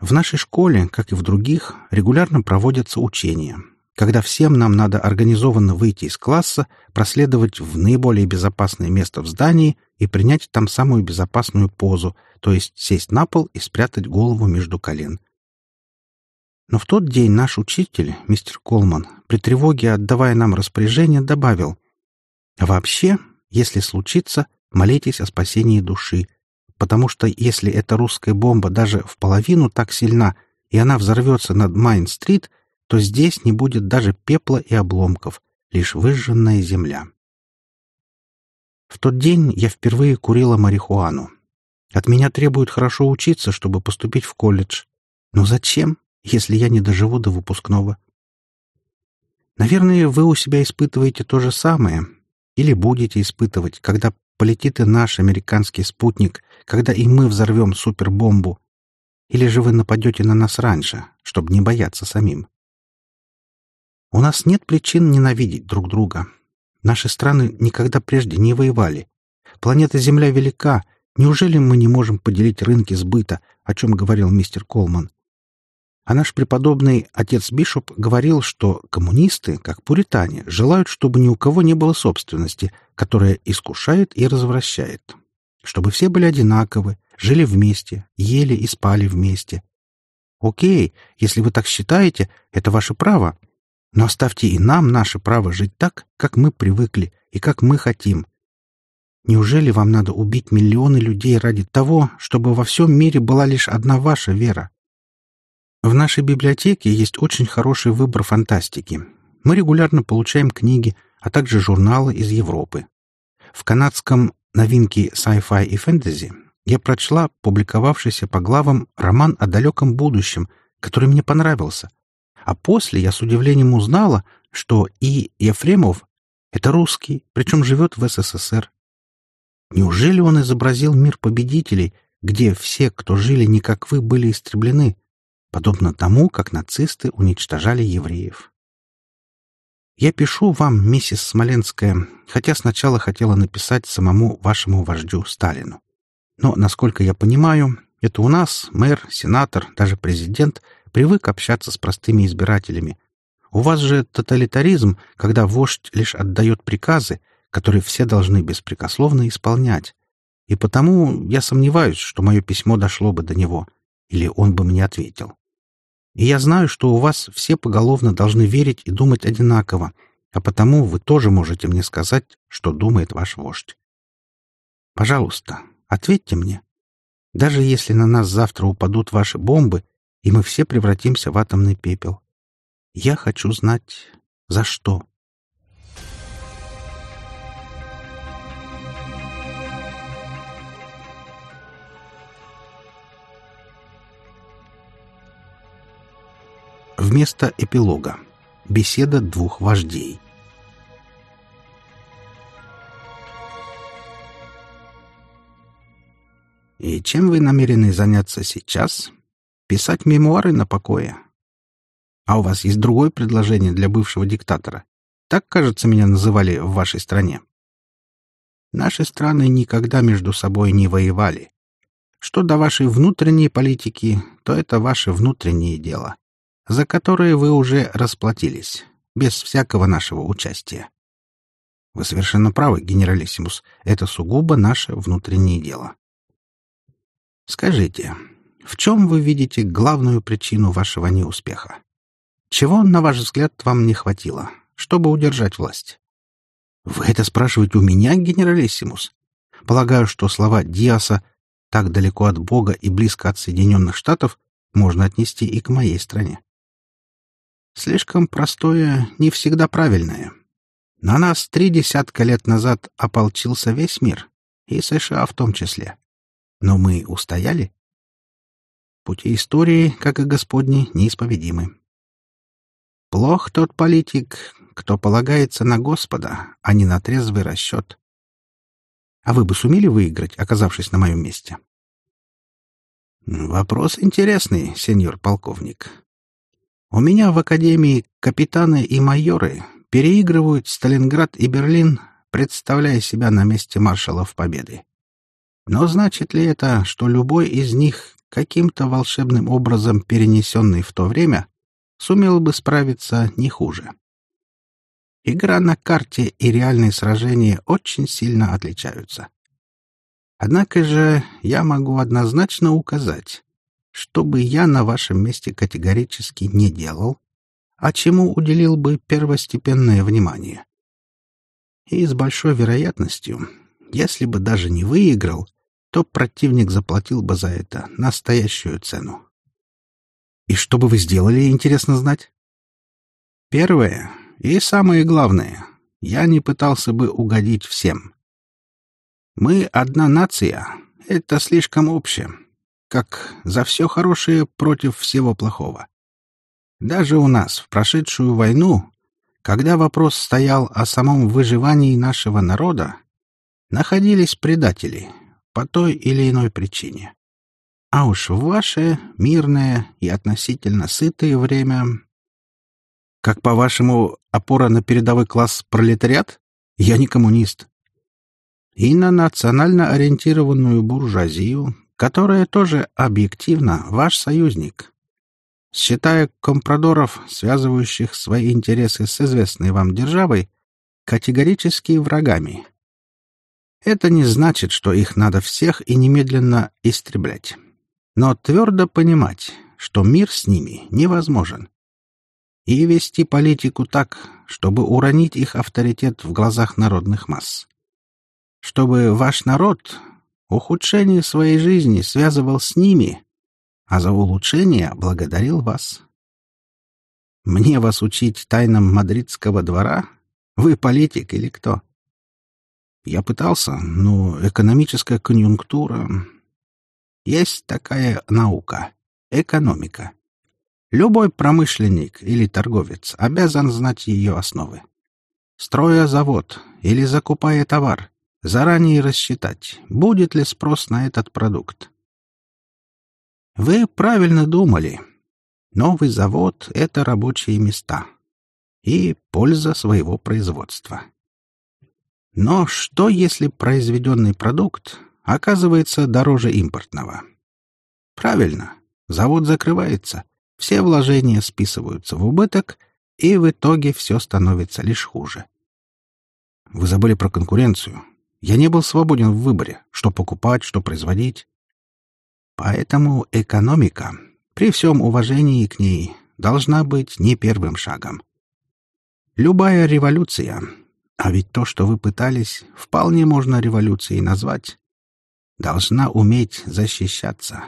В нашей школе, как и в других, регулярно проводятся учения, когда всем нам надо организованно выйти из класса, проследовать в наиболее безопасное место в здании и принять там самую безопасную позу, то есть сесть на пол и спрятать голову между колен. Но в тот день наш учитель, мистер Колман, при тревоге, отдавая нам распоряжение, добавил, «Вообще, если случится, молитесь о спасении души, потому что если эта русская бомба даже в половину так сильна, и она взорвется над Майн-стрит, то здесь не будет даже пепла и обломков, лишь выжженная земля. В тот день я впервые курила марихуану. От меня требуют хорошо учиться, чтобы поступить в колледж. Но зачем, если я не доживу до выпускного? Наверное, вы у себя испытываете то же самое. Или будете испытывать, когда полетит и наш американский спутник, когда и мы взорвем супербомбу. Или же вы нападете на нас раньше, чтобы не бояться самим. У нас нет причин ненавидеть друг друга. Наши страны никогда прежде не воевали. Планета Земля велика. Неужели мы не можем поделить рынки сбыта, о чем говорил мистер Колман? А наш преподобный отец Бишоп говорил, что коммунисты, как пуритане, желают, чтобы ни у кого не было собственности, которая искушает и развращает. Чтобы все были одинаковы, жили вместе, ели и спали вместе. Окей, если вы так считаете, это ваше право. Но оставьте и нам наше право жить так, как мы привыкли и как мы хотим. Неужели вам надо убить миллионы людей ради того, чтобы во всем мире была лишь одна ваша вера? В нашей библиотеке есть очень хороший выбор фантастики. Мы регулярно получаем книги, а также журналы из Европы. В канадском «Новинки sci-fi и фэнтези» я прочла публиковавшийся по главам роман о далеком будущем, который мне понравился. А после я с удивлением узнала, что И. Ефремов — это русский, причем живет в СССР. Неужели он изобразил мир победителей, где все, кто жили не как вы, были истреблены, подобно тому, как нацисты уничтожали евреев. Я пишу вам, миссис Смоленская, хотя сначала хотела написать самому вашему вождю Сталину. Но, насколько я понимаю, это у нас мэр, сенатор, даже президент привык общаться с простыми избирателями. У вас же тоталитаризм, когда вождь лишь отдает приказы, которые все должны беспрекословно исполнять. И потому я сомневаюсь, что мое письмо дошло бы до него, или он бы мне ответил. И я знаю, что у вас все поголовно должны верить и думать одинаково, а потому вы тоже можете мне сказать, что думает ваш вождь. Пожалуйста, ответьте мне. Даже если на нас завтра упадут ваши бомбы, и мы все превратимся в атомный пепел. Я хочу знать, за что. Вместо эпилога. Беседа двух вождей. И чем вы намерены заняться сейчас? Писать мемуары на покое? А у вас есть другое предложение для бывшего диктатора? Так, кажется, меня называли в вашей стране. Наши страны никогда между собой не воевали. Что до вашей внутренней политики, то это ваше внутреннее дело за которые вы уже расплатились, без всякого нашего участия. Вы совершенно правы, генералиссимус, это сугубо наше внутреннее дело. Скажите, в чем вы видите главную причину вашего неуспеха? Чего, на ваш взгляд, вам не хватило, чтобы удержать власть? Вы это спрашиваете у меня, генералиссимус? Полагаю, что слова Диаса «так далеко от Бога и близко от Соединенных Штатов» можно отнести и к моей стране. Слишком простое, не всегда правильное. На нас три десятка лет назад ополчился весь мир, и США в том числе. Но мы устояли. Пути истории, как и Господни, неисповедимы. Плох тот политик, кто полагается на Господа, а не на трезвый расчет. А вы бы сумели выиграть, оказавшись на моем месте? Вопрос интересный, сеньор полковник. У меня в академии капитаны и майоры переигрывают Сталинград и Берлин, представляя себя на месте маршалов Победы. Но значит ли это, что любой из них, каким-то волшебным образом перенесенный в то время, сумел бы справиться не хуже? Игра на карте и реальные сражения очень сильно отличаются. Однако же я могу однозначно указать, что бы я на вашем месте категорически не делал, а чему уделил бы первостепенное внимание. И с большой вероятностью, если бы даже не выиграл, то противник заплатил бы за это настоящую цену. И что бы вы сделали, интересно знать? Первое и самое главное, я не пытался бы угодить всем. Мы одна нация, Это слишком общее, как за все хорошее против всего плохого. Даже у нас в прошедшую войну, когда вопрос стоял о самом выживании нашего народа, находились предатели по той или иной причине. А уж в ваше мирное и относительно сытое время... Как, по-вашему, опора на передовой класс пролетариат? Я не коммунист. И на национально ориентированную буржуазию, которая тоже объективно ваш союзник, считая компрадоров, связывающих свои интересы с известной вам державой, категорически врагами. Это не значит, что их надо всех и немедленно истреблять но твердо понимать, что мир с ними невозможен. И вести политику так, чтобы уронить их авторитет в глазах народных масс. Чтобы ваш народ ухудшение своей жизни связывал с ними, а за улучшение благодарил вас. Мне вас учить тайнам мадридского двора? Вы политик или кто? Я пытался, но экономическая конъюнктура... Есть такая наука — экономика. Любой промышленник или торговец обязан знать ее основы. Строя завод или закупая товар, заранее рассчитать, будет ли спрос на этот продукт. Вы правильно думали. Новый завод — это рабочие места и польза своего производства. Но что, если произведенный продукт оказывается дороже импортного. Правильно, завод закрывается, все вложения списываются в убыток, и в итоге все становится лишь хуже. Вы забыли про конкуренцию. Я не был свободен в выборе, что покупать, что производить. Поэтому экономика, при всем уважении к ней, должна быть не первым шагом. Любая революция, а ведь то, что вы пытались, вполне можно революцией назвать, должна уметь защищаться.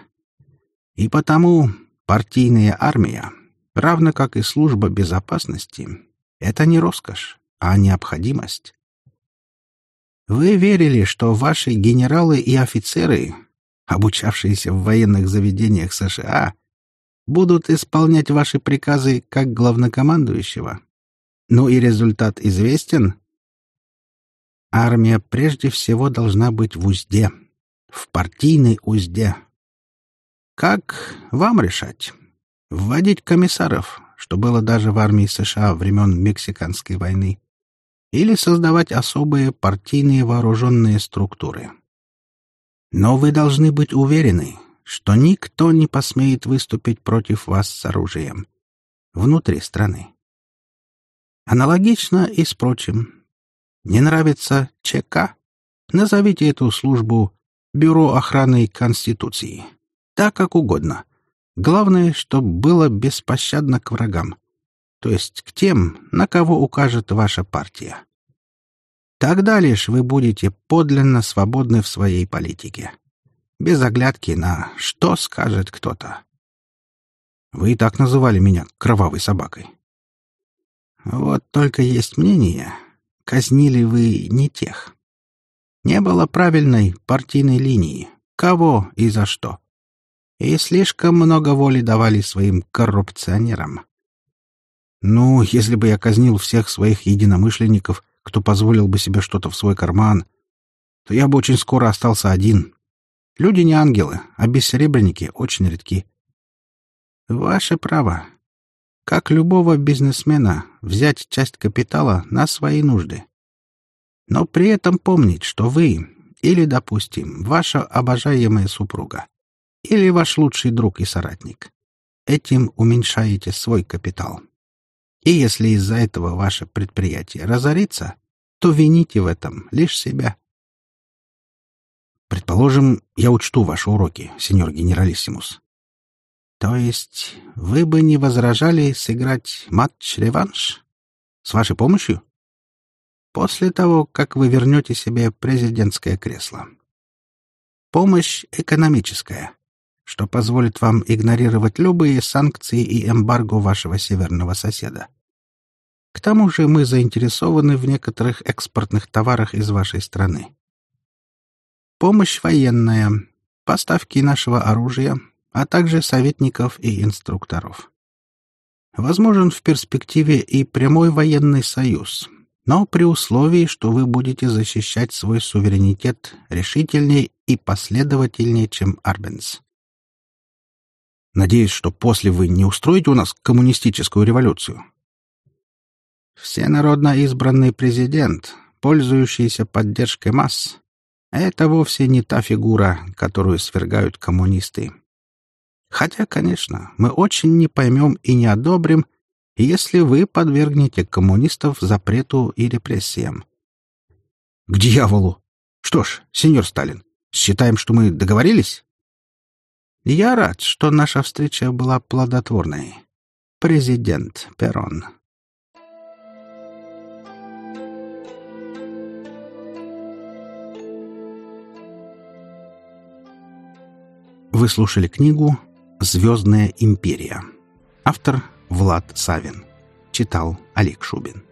И потому партийная армия, равно как и служба безопасности, это не роскошь, а необходимость. Вы верили, что ваши генералы и офицеры, обучавшиеся в военных заведениях США, будут исполнять ваши приказы как главнокомандующего. Ну и результат известен. Армия прежде всего должна быть в узде — в партийной узде. Как вам решать? Вводить комиссаров, что было даже в армии США времен Мексиканской войны, или создавать особые партийные вооруженные структуры. Но вы должны быть уверены, что никто не посмеет выступить против вас с оружием внутри страны. Аналогично и с прочим. Не нравится ЧК? Назовите эту службу Бюро охраны Конституции. Так как угодно. Главное, чтобы было беспощадно к врагам, то есть к тем, на кого укажет ваша партия. Тогда лишь вы будете подлинно свободны в своей политике, без оглядки на «что скажет кто-то». Вы и так называли меня кровавой собакой. Вот только есть мнение, казнили вы не тех. Не было правильной партийной линии. Кого и за что. И слишком много воли давали своим коррупционерам. Ну, если бы я казнил всех своих единомышленников, кто позволил бы себе что-то в свой карман, то я бы очень скоро остался один. Люди не ангелы, а бессеребренники очень редки. Ваше право. Как любого бизнесмена, взять часть капитала на свои нужды но при этом помнить, что вы или, допустим, ваша обожаемая супруга или ваш лучший друг и соратник этим уменьшаете свой капитал. И если из-за этого ваше предприятие разорится, то вините в этом лишь себя. Предположим, я учту ваши уроки, сеньор генералиссимус. То есть вы бы не возражали сыграть матч-реванш? С вашей помощью? после того, как вы вернете себе президентское кресло. Помощь экономическая, что позволит вам игнорировать любые санкции и эмбарго вашего северного соседа. К тому же мы заинтересованы в некоторых экспортных товарах из вашей страны. Помощь военная, поставки нашего оружия, а также советников и инструкторов. Возможен в перспективе и прямой военный союз, но при условии, что вы будете защищать свой суверенитет решительнее и последовательнее, чем Арбенс. Надеюсь, что после вы не устроите у нас коммунистическую революцию. Всенародно избранный президент, пользующийся поддержкой масс, это вовсе не та фигура, которую свергают коммунисты. Хотя, конечно, мы очень не поймем и не одобрим, если вы подвергнете коммунистов запрету и репрессиям. К дьяволу! Что ж, сеньор Сталин, считаем, что мы договорились? Я рад, что наша встреча была плодотворной. Президент Перрон. Вы слушали книгу «Звездная империя». Автор Влад Савин. Читал Олег Шубин.